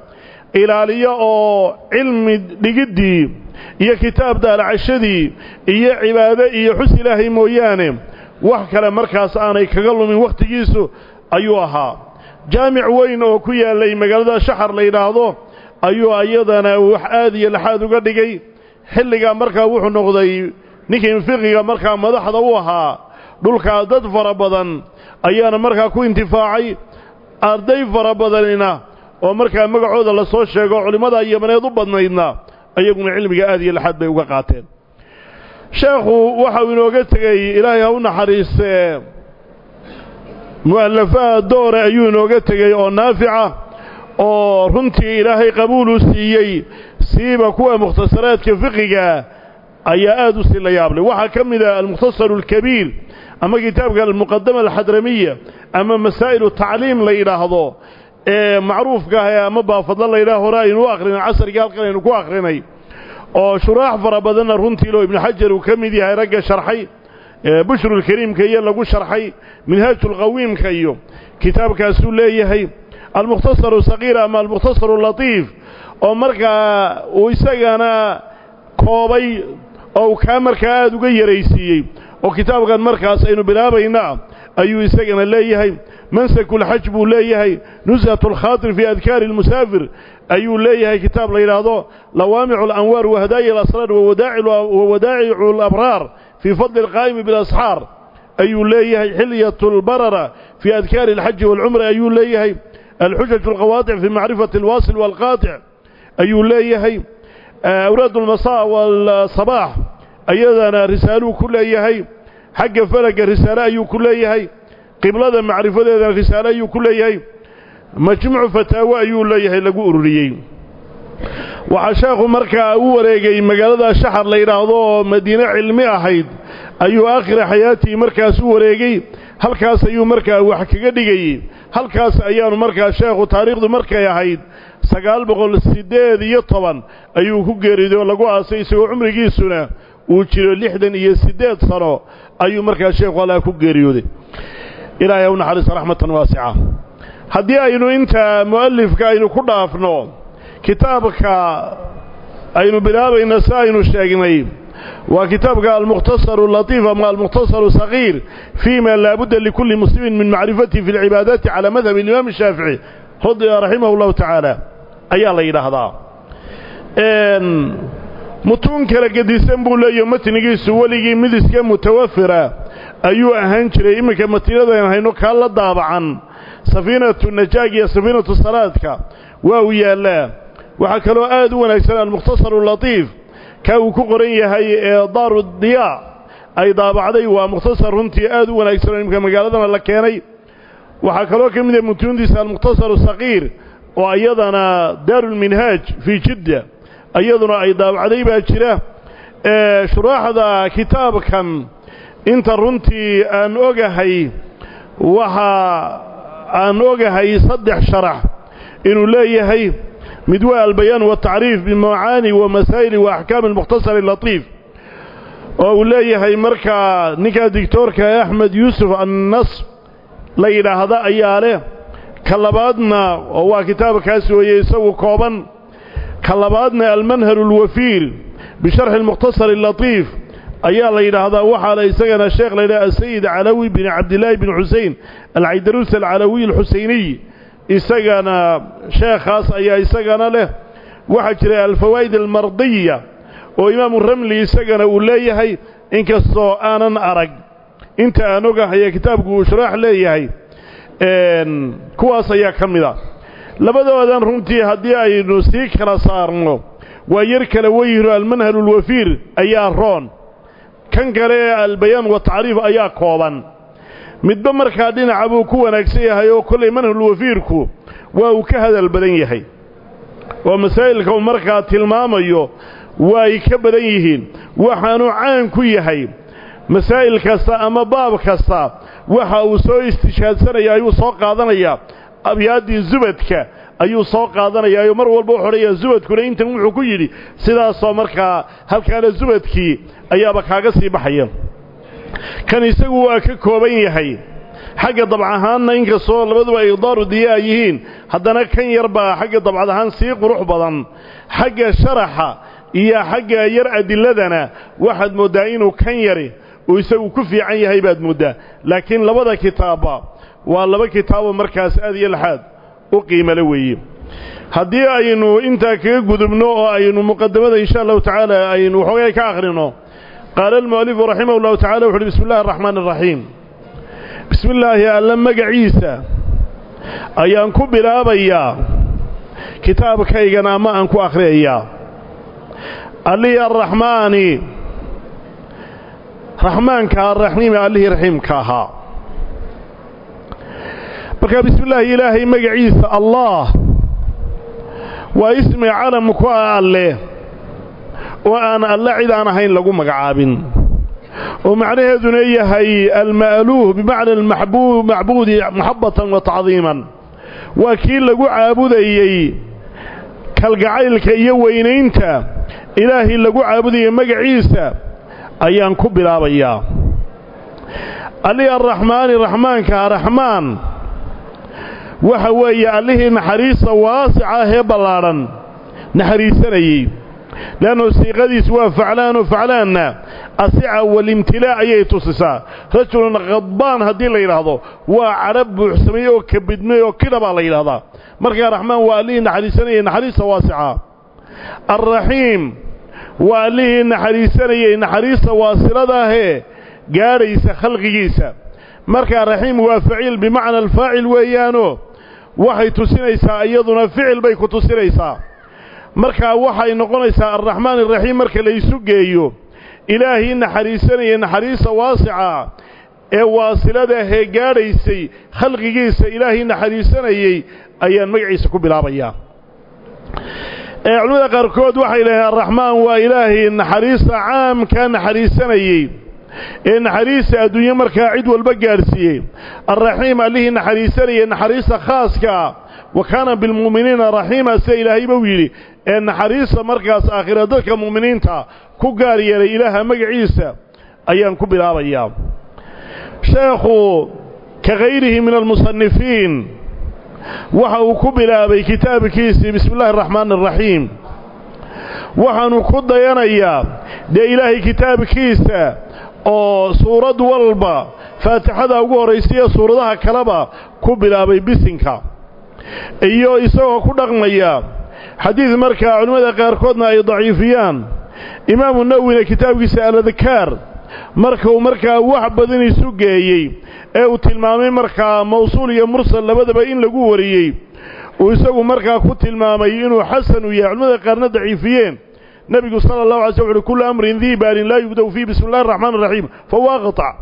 ilaaliyo oo cilmi dhigiddii iyo kitaab daalacashadii iyo cibaado iyo xus ilaahay mooyaane. Wax kale markaas aanay kaga lumin wakhtigiisu ayuu ahaa. Jaamic weyn oo ku yaallay magaalada shaxar la yidhaahdo ayuu iyadana wax aad iyo laxaad uga dhigay. Xilligaa markaa wuxuu noqday ninkii fiqiga markaa madaxda u ahaa dhulkaa dad fara badan ayaana markaa ku intifaacay arday fara badanina oo markaa magacooda la soo sheego culimmada yamaneed u badnaydna ayaguna cilmiga aad iyo laxaad bay uga qaateen. Sheekhu waxau inooga tegey ilaahay ha u naxariistee mu'alafaad doore ayuu inooga tegey oo naafica oo runtii ilaahay qabuulu siiyey siiba kuwa mukhtasaraadka fiqiga ayaa aad u sii la yaablay waxaa ka mid ah almukhtasaru alkabiir ama kitaabka almuqadama alxadramiya ama masaa'ilu tacliim la yidhaahdo ee macruufka ah ama baafadla la yidhaha hore aynu u akhrinay casrigii halkan aynu ku akhrinay oo shuraax fara badanna runtii loo ibnu xajar uu ka mid yahay ragga sharxay bushrulkariimka iyo lagu sharxay minhaajulqawiimka iyo kitaabkaasuu leeyahay. Almukhtasaru saqiir ama almukhtasaru latiif oo markaa uu isagana koobay oo uu kaa markaa aad uga yaraysiiyey oo kitaabkan markaas aynu bilaabayna ayuu isagana leeyahay mansakulxaj buu leeyahay nushat alkhaatir fii adkaari almusaafir ayuu leeyahay kitaab la yidhaahdo lawaamicu alanwaar wahdaaya alasraar wawadaa'icu alabraar fii fadli alqaa'imi bilasxaar ayuu leeyahay xilyat albarara fii adkaari alxaji waalcumra ayuu leeyahay alxujaj alqawaadic fii macrifati alwaasil waalqaatic ayuu leeyahay awraad almasaa waalsabaax ayadana risaaluu ku leeyahay xagga falaga risaale ayuu ku leeyahay qiblada macrifadeedana risaale ayuu ku leeyahay majmuucu fataawo ayuu leeyahay lagu ururiyey. Waxaa sheekhu markaa u wareegay magaalada shaxar la yidhaahdo oo madiine cilmi ahayd ayuu aakhira xayaatii markaas u wareegay halkaas ayuu markaa wax kaga dhigayey halkaas ayaanu markaa sheekhu taariikhdu markay ahayd sagaal boqol siddeed iyo toban ayuu ku geeriday oo lagu aasay isagoo cumrigiisuna uu jiro lixdan iyo siddeed sano ayuu markaa sheekhu allah ku geeriyooday. Ilaahay u naxariista raxmatan waasica. Haddii aynu inta mu'alifka aynu ku dhaafno kitaabka aynu bilaabayna si aynu sheegnay waa kitaabka almukhtasaru latiif ama almukhtasaru sagiir fii ma laabudda likulli muslimin min macrifatihi fi lcibaadaati calaa madhab alimaam shaafici raximah llahu tacaala ayaa la yidhaahdaa mutuun kala gedisan buu leeyahy matnigiisu weligii mid iska mutawafira. Ayuu ahaan jiray iminka matniyadayn hayno kaa la daabacan. Safiinatu najaag iyo safiinatu salaadka waa uu yaallaa waxaa kaloo aad u wanaagsan almukhtasaru latiif kaa uu ku qoran yahay ee daaru diyaa ay daabacday waa mukhtasar runtii aad u wanaagsan oo iminka magaaladana la keenay. Waxaa kaloo ka mid ah mutuundiisa almukhtasaru saqiir oo iyadana daarulminhaaj fii jidda iyaduna ay daabacday baa jira. Shuraaxda kitaabkan inta runtii aan ogahay waxa aan ogahay saddex sharax inuu leeyahay. Mid waa albayaan watacriif bimacaani wa masaa'ili wa axkaam almukhtasar latiif. Oo uu leeyahay markaa ninkaa dictoorka axmed yuusuf annas la yidhaahda ayaa leh ka labaadna oo waa kitaabkaas weeye isagu kooban ka labaadna almanhal alwafiir bisharxi almukhtasar alatiif ayaa la yidhaahdaa waxaa le isagana sheekh la yidhaha asayid calawi bin cabdillaahi bin xusein alcaydaruus alcalawiy alxuseyniy isagana sheekhaas ayaa isagana leh. Waxaa jira alfawaa'id almardiya oo imaamu ramli isagana uu leeyahay inkastoo aanan arag. Inta aan ogahaye kitaabku uu shuraax leeyahay kuwaas ayaa ka mid a labadoodan runtii haddii aynu sii kala saarno waa yar kala weyhiro almanhal alwafiir ayaa roon. Kan kale ee albayaan watacriif ayaa kooban. Midba markaa dhinaca buu ku wanaagsan yahay oo kollay manhalwafiirku waa uu ka hadal badan yahay. Oo masaa'ilka uu markaa tilmaamayo waa ay ka badan yihiin. Waxaanu caan ku yahay masaa'il kasta ama baab kasta waxa uu soo istishhaadsanaya ayuu soo qaadanayaa abyaaddii zubadka ayuu soo qaadanayaa oo mar walba u xodhaya zubadkuna intan wuxuu ku yidhi sidaasoo markaa halkaana zubadkii ayaaba kaaga sii baxaya. Kan isagu waa ka kooban yahay. Xagga dabc ahaanna inkastoo labaduba ay daaru diyaa yihiin haddana kan yar baa xagga dabcad ahaan sii qurux badan. Xagga sharaxa iyo xagga yar adiladana waxaad mooddaa inuu kan yari uu isagu ku fiican yahay baad mooddaa. Laakiin labada kitaabba waa laba kitaabo markaas aad iyo laxaad u qiimale weeye. Haddii aynu intaa kaga gudubno oo aynu muqadamada insha allahu tacaala aynu waxoogay ka akhrino qaala almu'alifu raximah llahu tacala wuxu uhi bismi illahi araxmaan araxiim bismi illaahi alla magaciisa ayaan ku bilaabayaa kitaabkaygana ama aan ku akhriyayaa allihii arraxmaani raxmaanka arraxiimi allihii raxiimka ahaa markaa bismi illaahi ilaahay magaciisa allah. Waa ismi calamku ah alleh oo aan alle cid aan ahayn lagu magacaabin. Oo macnaheeduna yahay alma'luuh bimacna almacbuudi maxabbatan wa tacdiiman waa kii lagu caabudayey kalgacaylka iyo weynaynta. Ilaahay lagu caabudayay magaciisa ayaan ku bilaabayaa. Allihii arraxmaani raxmaanka raxmaan waxa weeye allihii naxariista waasica ahee ballaadhan naxariisanayey. Leannu siiqadiis waa faclaan oo faclaanna asica walimtilaa ayay tusisaa. Rajulun khadbaan haddii la yidhaahdo waa cadhab buuxsamay oo kabidmay oo kidha baa la yidhahdaa markaa raxmaan waa allihii naxariisanayey naxariista waasica. Alraxiim waa allihii naxariisanayey naxariista waasiladaahee gaadhaysa khalqigiisa. Markaa raxiim waa faciil bimacna alfaacil weeyaano waxay tusinaysaa iyaduna ficil bay ku tusinaysaa. Markaa waxay noqonaysaa alraxmaan araxiim marka laysu geeyo ilaahii naxariisanayay naxariista waasica ee waasiladaahee gaadhaysay khalqigiisa ilaahii naxariisanayey ayaan magaciisa ku bilaabayaa. Culimada qaarkood waxay dhaheen arraxmaan waa ilaahii naxariista caamka naxariisanayey ee naxariista adduunye markaa cid walba gaadhsiiyey alraxiim allihii naxariisanayay naxariista khaaskaa wa kaana bilmu'miniina raxiima sida ilaahayba u yidhi ee naxariista markaas aakhira dadka mu'miniinta ku gaar yeelay ilaaha magaciisa ayaan ku bilaabayaa. Sheekhu ka hayrihi min almusanifiin waxa uu ku bilaabay kitaabkiisii bismi illaahi araxmaani araxiim waxaanu ku dayanayaa dee ilaahay kitaabkiisa oo suurad walba faatixada ugu horraysiya suuradaha kaleba ku bilaabay bisinka. Iyo isagoo ku dhaqmaya xadiid markaa culimmada qaarkoodna ay daciifiyaan. Imaamu nawwina kitaabkiisa aladkaar markuu markaa wax badan isu geeyey ee uu tilmaamay markaa mawsuul iyo mursal labadaba in lagu wariyey uu isagu markaa ku tilmaamay inuu xasan u yahay. Culimmada qaarna daciifiyeen nebigu sala allahu alay sl wuxuhi kullu amrin dii baalin laa yubda'u fiih bismi illahi araxmaan araxiim fahuwa aqtac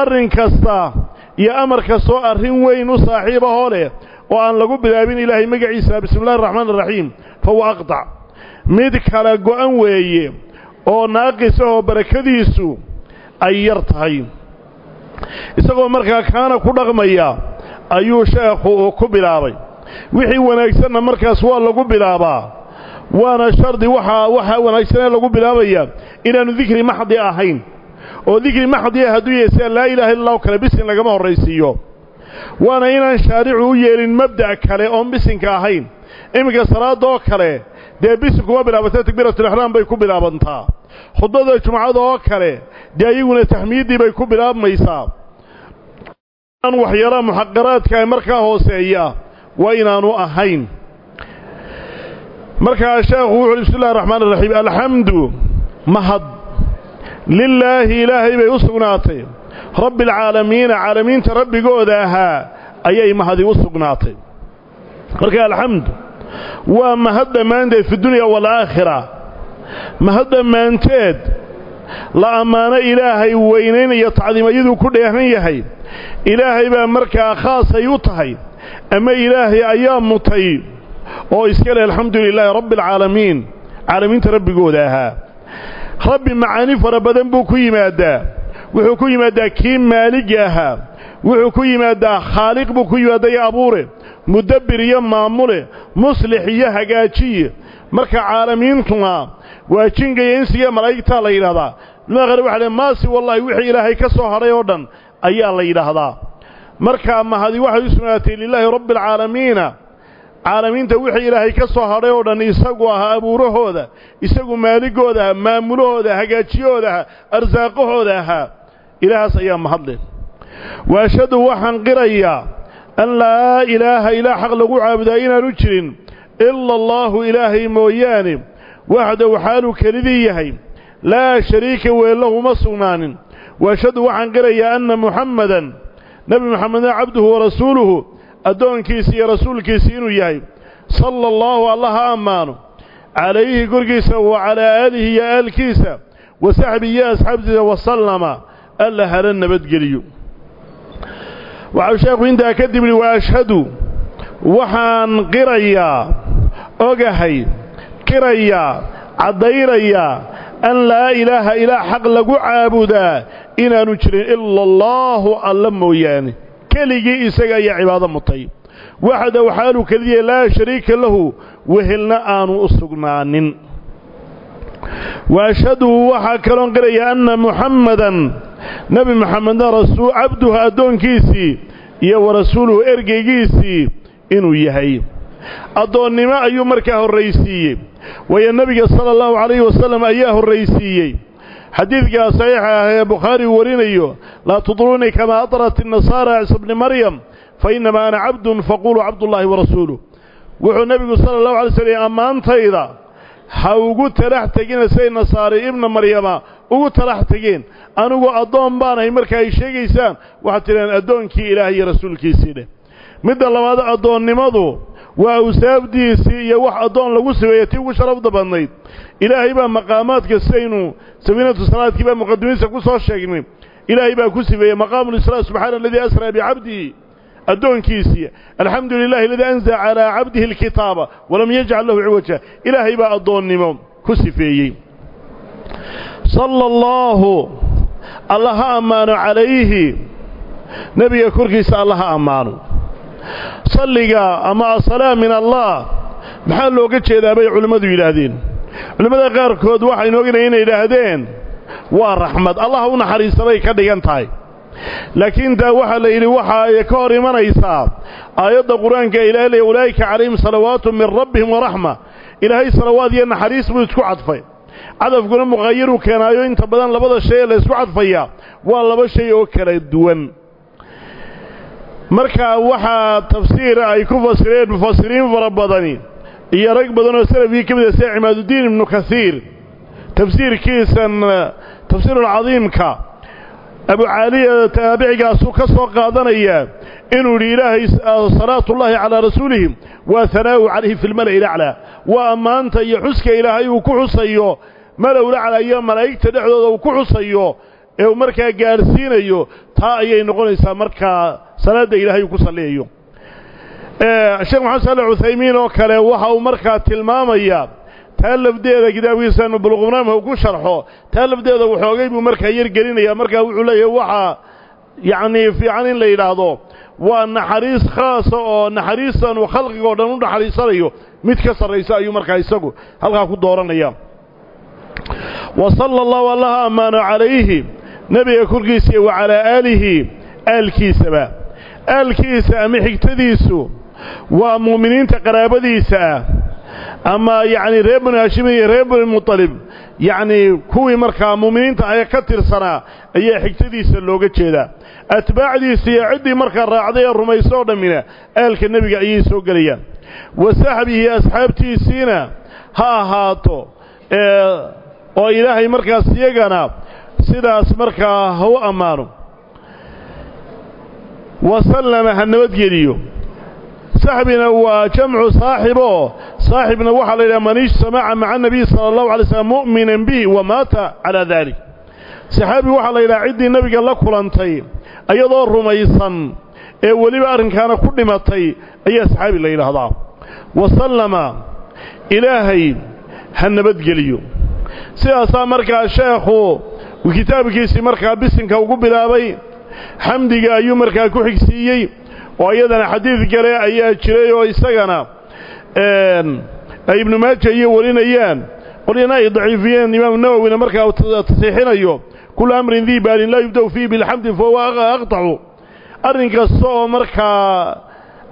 arrin kasta iyo amar kastoo arrin weyn u saaxiibahoo leh oo aan lagu bilaabin ilaahay magaciisa bismi illahi araxmaan araxiim fahuwa aqtac mid kala go'an weeye oo naaqisahoo barakadiisu ay yar tahay. Isagoo markaa kaana ku dhaqmaya ayuu sheekhu uu ku bilaabay. Wixii wanaagsanna markaas waa lagu bilaabaa waana shardi waxaa waxaa wanaagsanee lagu bilaabaya inaannu dikri maxdi ahayn. oo dikri maxdiya hadduu yeesaan laa ilaha illa allahu kale bisin lagama horraysiiyo. waana inaan shaaricu u yeelin mabda' kale oon bisinka ahayn. iminka salaadda oo kale dee bisinkuma bilaabatay takbiiratulixraam bay ku bilaabantaa. khudbada jumcada oo kale dee iyaguna taxmiiddii bay ku bilaabmaysaa. waxyaalaha muxaqaraadka ee markaa hooseeya waa inaanu ahayn markaa sheekhu wuxu uhi bismi illahi raxmaan iraxiim alxamdu mahad. Lilaahi ilaahay bay u sugnaatay. Rabbi alcaalamiina caalamiinta rabbigooda ahaa ayay mahadi u sugnaatay. Marka alxamdu waa mahad dhammaanteed fi dunya waalaakhira mahad dhammaanteed la ammaano ilaahay weynaynayo tacdiimayaduu ku dheehan yahay. Ilaahay baa markaa khaasay u tahay. Ama ilaahay ayaa mutay oo iska leh alxamdu lilaahi rabbi alcaalamiin caalamiinta rabbigooda ahaa. Rabbi macaani fara badan buu ku yimaadaa. Wuxuu ku yimaadaa kii maaligi ahaa. Wuxuu ku yimaadaa khaaliq buu ku yimaadaa iyo abuure. Mudabbir iyo maamule muslix iyo hagaajiye marka caalamiintuna waa jinga iyo insiga malaa'igtaa la yidhahdaa culimada qaar waxa le maasi wallahi wixii ilaahay ka soo hadhay oo dhan ayaa la yidhaahdaa. Markaa mahadi waxay u sugnaatay lilaahi rabbi alcaalamiina caalamiinta wixii ilaahay ka soo hadhay oo dhan isagu ahaa abuurahooda isagu maaligooda ahaa maamulahooda hagaajiyahooda ahaa arsaaqahooda ahaa. Ilaahaas ayaa mahadleh wa ashhadu waxaan qirayaa an laa ilaaha ilaa xaq lagu caabudaa inaanu jirin ila allaahu ilaahay mooyaane waxdahu xaaluu kelidii yahay laa shariika weellahu ma sugnaanin. Wa ashhadu waxaan qirayaa anna muxammadan nebi moxamedna cabduhu wa rasuuluhu addoonkiisi iyo rasuulkiisi inuu yahay. Sala allaahu alla ha ammaano calayhi korkiisa wa calaa aalihi iyo aalkiisa wa saxbihi iyo asxaabtiisa wasallama alla hala nabadgeliyo. Waxau sheekhu intaa kadib yihi wa ashhadu waxaan qirayaa ogahay qirayaa caddaynayaa an laa ilaaha ilaa xaq lagu caabudaa inaanu jirin ila allaahu alla mooyaane keligii isaga ayaa cibaado mutay waxdahu xaaluu keliya laa shariika lahu wehelna aanu u sugnaanin. Wa ashhadu waxaa kaloon qirayaa anna muxammadan nebi moxamedna rasuu cabduhu addoonkiisii iyo wa rasuuluhu ergeygiisii inuu yahay. Addoonnimo ayuu markaa horraysiiyey. Waayo nebiga sala allahu calayhi wasallam ayaa horraysiiyey xadiidkaa saxiixa ah ee bukhaari warinayo laa tudruunii kamaa adrat innasaara ciisa bni maryam fa innamaa ana cabdun faquluu cabdullaahi wa rasuuluh. Wuxuu nebigu sala allahu alay slm ammaantayda ha ugu talax tegina siday nasaari ibna maryama ugu talax tegeen anigu addoon baanahay marka ay sheegaysaan. Waxaad tidhahaan addoonkii ilaah iyo rasuulkiisii dheh midda labaad addoonnimadu waa awsaabdiisii iyo wax addoon lagu sameeye tii ugu sharafda badnayd ilaahay baa maqaamaadka sidaynu safiinatu salaadkii baa muqadimiinta ku soo sheegnay. Ilaahay baa ku sifeeyey maqaamu lisraa subxaana aladii asraa bicabdihi addoonkiisii. Alxamdu lilahi aladii anzala calaa cabdihi alkitaaba walam yajcal lahu ciwaja ilaahay baa addoonnimo ku sifeeyey. Sala allaahu alla ha ammaano calayhi. Nebiga korkiisa alla ha ammaano salliga ama asalaa min allah. Maxaa looga jeedaa bay culimmadu yidhaahdeen? Culimmada qaarkood waxaynu ognahay inay yidhaahdeen waa raxmad allah u naxariista bay ka dhigan tahay. Laakiin taa waxaa la yidhi waxa ay ka hor imanaysaa aayadda qur'aanka ilaah leey ulaa'ika calayhim salawaatu min rabbihim waraxma ilaahay salawaad iyo naxariis buu isku cadfay. Cadafkuna muqayiruu keenaayo inta badan labada shay ee la isku cadfayaa waa laba shay oo kala duwan marka waxaa tafsiira ay ku fasireen mufasiriin fara badani iyo rag badan oo salafkii ka mid a sida cimaadudiin ibnu kasiir tafsiirkiisan tafsiirulcadiimka abucaaliya taabicigaasuu ka soo qaadanaya inuu yidhi ilaahay salaatuullaahi calaa rasuulihim waa hanaa'u calayhi fi lmala'i laclaa waa ammaanta iyo xuska ilaahay uu ku xusayo malow laclaa iyo malaa'igta dhexdooda uu ku xusayo ee uu markaa gaadhsiinayo taa ayay noqonaysaa markaa salaadda ilaahay ku salliyayo sheekh maxamed saale cuthaymiin oo kale waxa uu markaa tilmaamayaa taa lafdeeda kitaabkiisaanu buluqubnaamka uu ku sharxo taa lafdeeda waxoogay buu markaa yargelinaya markaa wuxuu leeyahay waxaa yacnii fiican in la yidhaahdo waa naxariis khaasa oo naxariistan uu khalqiga oo dhan u naxariisanayo mid ka sarraysa ayuu markaa isagu halkaa ku dooranaya wa sala allahu allaha ammaano calayhi nebiga korkiisa wa calaa aalihi aalkiisaba aalkiisa ama xigtadiisu waa mu'miniinta qaraabadiisa ah. Ama yacni reer banu haashim iyo reer banu mutalib yacnii kuwii markaa mu'miniinta ahe ka tirsanaa ayaa xigtadiisa looga jeedaa. Atbaacdiisa iyo ciddii markaa raacday ee rumayso oo dhammina aalka nebiga ayay soo gelayaan. Wa saxbihi asxaabtiisiina ha ahaato oo ilaahay markaas iyagana sidaas markaa ha u ammaano wa sallama ha nabadgeliyo saxbina waa jamcu saaxiboo saaxibna waxaa la yidhaha man ijtamaca maca anabiy sala allahu alay slam mu'minan bihi wa maata calaa daalik saxaabi waxaa la yidhaha ciddii nebiga la kulantay iyadoo rumaysan ee weliba arrinkaana ku dhimatay ayaa saxaabi la yidhaahdaa wa sallama ilaahay ha nabadgeliyo sidaasaa markaa sheekhu kitaabkiisii markaa bisinka ugu bilaabay xamdiga ayuu markaa ku xigsiiyey. Oo iyadana xadiid kale ayaa jiray oo isagana ay ibnu maaja iyo warinayaan. Qolyana ay daciifiyeen imaamu nawowina markaa tasiixinayo kullu amrin dii baalin laa yubda'u fiihi bilxamdi fahuwa aqtacu arrin kasta oo markaa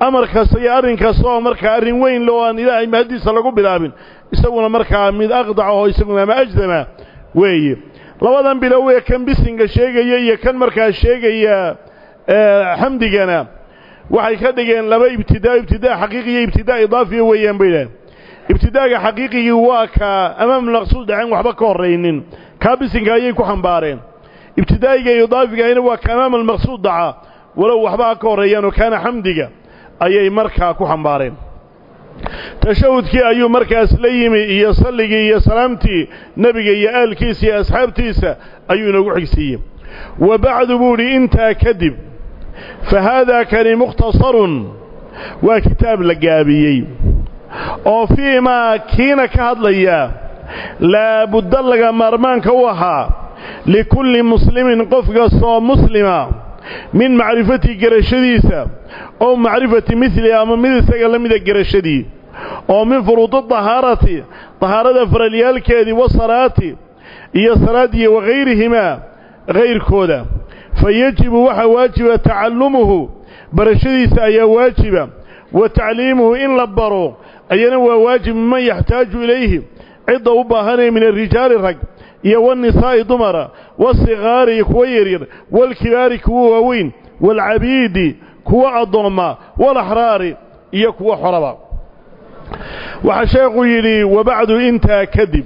amar kasta iyo arrin kasta oo markaa arrin weyn loo aan ilaahay mahaddiisa lagu bilaabin isaguna markaa mid aqdac oo isaguna ama ajdama weeye labadan bilow ee kan bisinka sheegaya iyo kan markaa sheegaya xamdigana waxay ka dhigeen laba ibtidaa ibtidaa xaqiiqi iyo ibtidaa idaafiya weeyaan bay idhahen ibtidaaga xaqiiqigii waa ka amaam maqsuud dhacen waxba ka horraynin. Kaa bisinka ayay ku xambaareen. Ibtidaa'iga iyo idaafigahina waa ka amaam almaqsuud dhaca walow waxba ha ka horreeyaan oo kaana xamdiga ayay markaa ku xambaareen tashahudkii ayuu markaas la yimi iyo salligii iyo salaamtii nebiga iyo aalkiisa iyo asxaabtiisa ayuu inoogu xigsiiyey. Wa bacdu buu idhi intaa kadib fa haadaa kani mukhtasarun waa kitaab la gaabiyey. Oo fii maa kiina ka hadlaya laabudda laga maarmaanka u ahaa likulli muslimin qof kastoo muslima min macrifati gerashadiisa oo macrifati midli ama mid isaga la mida gerashadii oo min furuudi dahaarati dahaarada faralyaalkeedii wasalaati iyo salaadiya wakayrihimaa kayrkooda fa yejibu waxaa waajiba tacallumuhu barashadiisa ayaa waajiba. Wa tacliimuhu in la baro ayana waa waajib miman yaxtaaju ilayhi cidda u baahanaya min arijaali rag iyo wanisaa'i dumara waasigaari iyo kuwa yaryar waalkibaari kuwa waaweyn waalcabiidi kuwa addoomma waalaxraari iyo kuwa xoraba. Waxaa sheekhu yidhi wabacdu intaa kadib.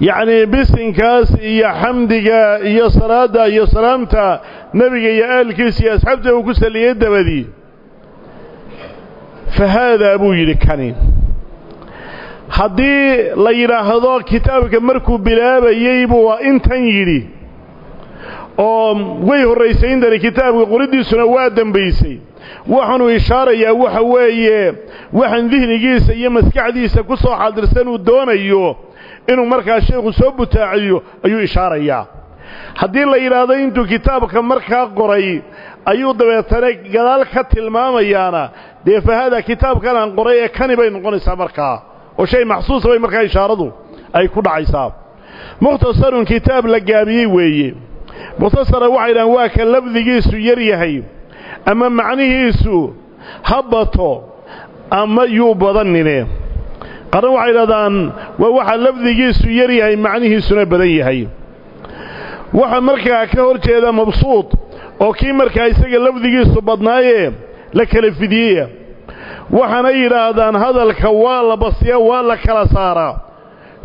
Yacnii bisinkaas iyo xamdiga iyo salaadda iyo salaamta nebiga iyo aalkiisa iyo asxaabta uu ku salliyey dabadii. Fa haadaa buu yidhi kani haddii la yidhaahdo kitaabka markuu bilaabayey buu intan yidhi oo way horraysay intani kitaabka qoriddiisuna waa dembaysay waxaanuu ishaarayaa waxa weeye waxaan dihnigiisa iyo maskaxdiisa ku soo xaadirsan uu doonayo inuu markaa sheekhu soo butaaciyo ayuu ishaarayaa. Haddii la yidhaahdo intuu kitaabka markaa qoray ayuu dabeetana gadaal ka tilmaamayaana dee fahaada kitaabkan aan qoray ee kani bay noqonaysaa markaa oo shay maxsuusa bay markaa ishaaradu ay ku dhacaysaa. Mukhtasarun kitaab la gaabiyey weeye. Mukhtasara waxay dhahaan waa ka lafdigiisu yar yahay ama macnihiisu ha bato ama yuu badanine. Qarna waxay dhahdaan waa waxa lafdigiisu yar yahay macnihiisuna badan yahay. Waxa markaa ka hor jeeda mabsuud oo kii markaa isaga lafdigiisu badnaayee la kala fidiyeya waxaana yidhaahdaan hadalka waa la basiyaa waa la kala saaraa.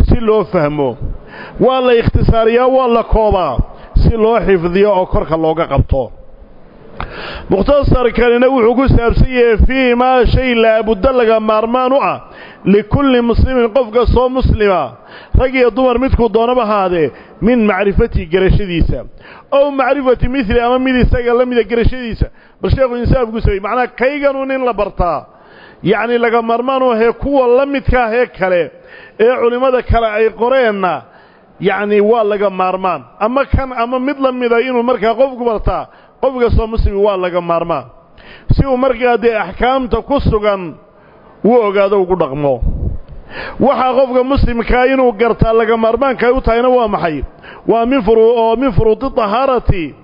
Si loo fahmo waa la ikhtisaariyaa waa la koobaa. Si loo xifdiyo oo korka looga qabto. Mukhtasarkanina wuxuu ku saabsan yahay fii maa shay laabudda laga maarmaan u ah. Likulli muslimin qof kastoo muslima rag iyo dumar midkuu doonaba haadee min macrifati garashadiisa. Ow macrifati midli ama mid isaga la mida garashadiisa. Bal sheekhu insaafku samey macnaa kayganun in la bartaa yacni laga maarmaan u ahee kuwa la midka ahee kale ee culimmada kale ay qoreenna yacni waa laga maarmaan. Ama kan ama mid la mida inuu markaa qofku bartaa qof kastoo muslimi waa laga maarmaan. Si uu markaa dee axkaamta ku sugan uu ogaado ugu dhaqmo. Waxaa qofka muslimkaa inuu gartaa laga maarmaanka ay u tahayna waa maxay? Waa min oo min furuudi tahaarati.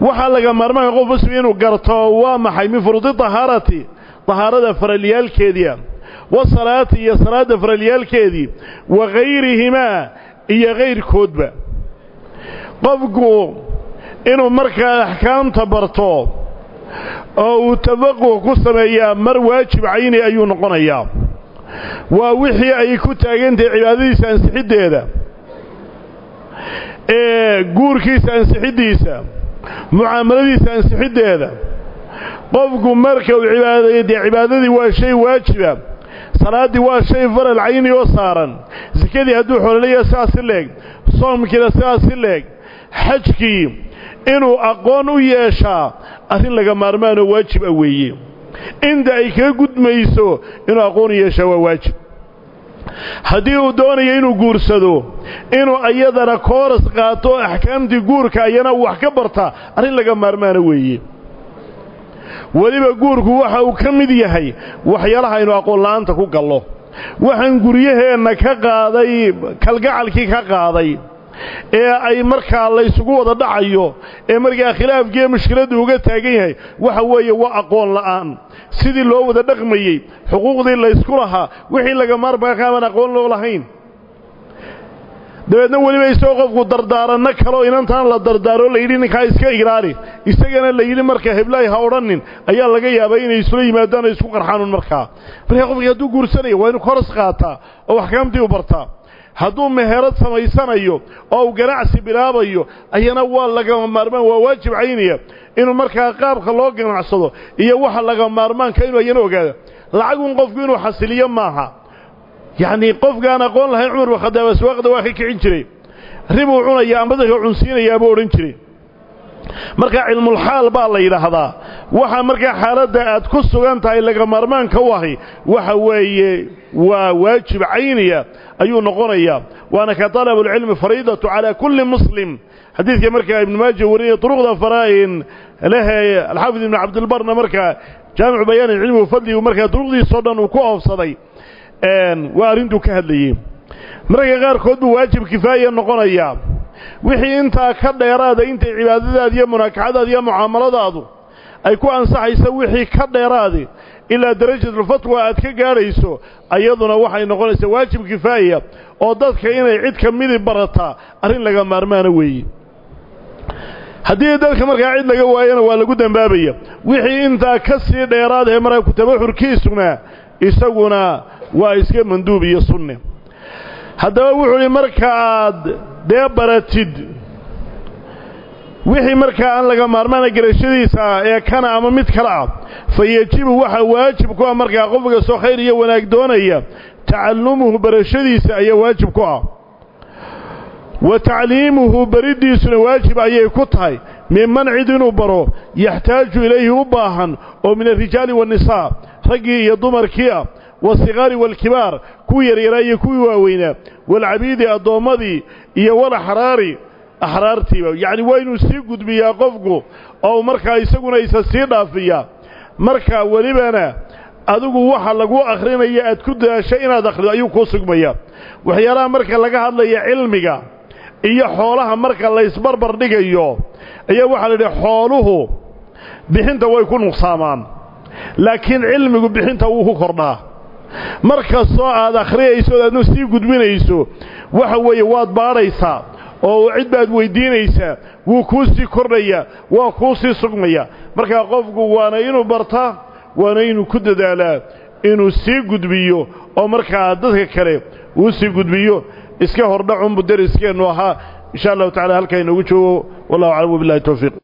Waxaa laga maarmaanka qof muslim inuu garto waa maxay? Min furuudi tahaarati tahaarada faralyaalkeedia wasalaati iyo salaadda faralyaalkeedii wa hayrihimaa iyo kayrkoodba qofku inuu markaa axkaamta barto oo uu tafaquh ku sameeyaa mar waajib cayni ayuu noqonayaa. Waa wixii ay ku taagantahay cibaadadiisa ansixiddeeda ee guurkiisa ansixiddiisa mucaamaladiisa ansixiddeeda qofku marka uu cibaadayo dee cibaadadii waa shay waajiba. Salaaddii waa shay faral cayni oo saaran. Sakadii hadduu xololaya sidaas si leeg soomkiina sidaas si leeg xajkii inuu aqoon u yeeshaa arrin laga maarmaanoo waajib ah weeye. Inta ay kaga gudmayso inuu aqoon u yeeshaa waa waajib. Haddii uu doonayo inuu guursado inuu ayadana kooras qaato oo axkaamtii guurka ayana wax ka bartaa arrin laga maarmaana weeye weliba guurku waxa uu ka mid yahay waxyaalaha aynu aqoonla'aanta ku gallo. Waxaan guryaheenna ka qaaday kalgacalkii ka qaaday ee ay markaa laysugu wada dhacayo ee markaa khilaafkiiyo mushkiladdu uga taagan yahay waxa weeye waa aqoon la'aan. Sidii loo wada dhaqmayey xuquuqdii laysku lahaa wixii laga maarmaakaaban aqoon loo lahayn dabeedna weliba isagoo qofku dardaaranno kaleo inantaan la dardaaro layidhi ninkaa iska igraari. Isagana layidhi marka heblaay ha odhanin ayaa laga yaabay inay isula yimaadaan oo isku qarxaanun markaa markaa qofkii hadduu guursanayo waa inuu koras qaataa oo axkaamtii u bartaa. Hadduu meherad samaysanayo oo uu ganacsi bilaabayo ayana waa lagama maarmaan waa waajib caynaya inuu markaa qaabka loo ganacsado iyo waxa laga maarmaanka inuu ayana ogaado. Lacagun qofku inuu xasiliyo maaha yacnii qofkaan aqoon lahayn cumar bin khadaab aswaaqda waa ka kicin jiray. Ribuu cunaya amba dadka cunsiinayaabuu odhan jiray. Markaa cilmulxaal baa la yidhaahdaa waxaa markaa xaaladda aad ku sugan tahay laga maarmaanka u ahi waxa weeye waa waajib cayniya ayuu noqonayaa. Waana ka talabulcilmi fariidatu calaa kulli muslim. Xadiidka markaa ibnu maaja wariyay turuqda faraa'in lehe alxaafid ibnu cabdilbarna markaa jaamicu bayaan cilmi fadligu markaa turuqdiisao dhan uu ku oofsaday waa arrintuu ka hadlayey. Mararka qaarkood buu waajib kifaaya noqonayaa wixii intaa ka dheeraada intay cibaadadaada iyo munaakacadaada iyo mucaamaladaadu ay ku ansaxaysa wixii ka dheeraadi ilaa darajatulfatwa aad ka gaadhayso ayaduna waxay noqonaysaa waajib kifaaya oo dadka inay cid ka midi barataa arrin laga maarmaana weeye. Haddii dadka markaa cid laga waayana waa lagu dembaabaya wixii intaa ka sii dheeraadahe markaa kutabaxurkiisuna isaguna waa iska manduub iyo sunne. Haddaba wuxuu idhi markaaad dee baratid wixii markaa aan laga maarmaana garashadiisa ee kana ama mid kale ah fa yejibu waxaa waajib ku ah markaa qof kastoo khayr iyo wanaag doonaya tacallumuhu barashadiisa ayaa waajib ku ah. Wa tacliimuhu bariddiisuna waajib ayay ku tahay. Minman cid inuu baro yaxtaaju ilayhi u baahan oo min alrijaali waannisaa raggii iyo dumarkii ah waasiqaari waalkibaar kuwii yaryaraa iyo kuwii waaweynaa waalcabiidi addoommadii iyo walaxraari axraartiiba yacni waa inuu sii gudbiyaa qofku oo markaa isaguna isa sii dhaafiyaa markaa welibana adigu waxa lagu akhrinaya aad ku daasho inaad akhrido ayuu kuu sugmaya waxyaalaha marka laga hadlaya cilmiga iyo xoolaha marka laysbarbar dhigayo ayaa waxaa la yidhi xooluhu bixinta way ku nuqsaamaan laakiin cilmigu bixinta wuu ku kordhaa mar kastoo aad akhriyayso o aadnu sii gudbinayso. Waxa weeye waad baadhaysaa oo cid baad weyddiinaysaa wuu kuu sii kordhayaa waa kuu sii sugmaya. Markaa qofku waana inuu bartaa waana inuu ku dadaalaa inuu sii gudbiyo oo markaa dadka kale uu sii gudbiyo iska hordhacunbu deriskeennu ahaa. Insha allahu tacala halkaa inoogu joogo. Wallahu aclam wabillahi towfiiq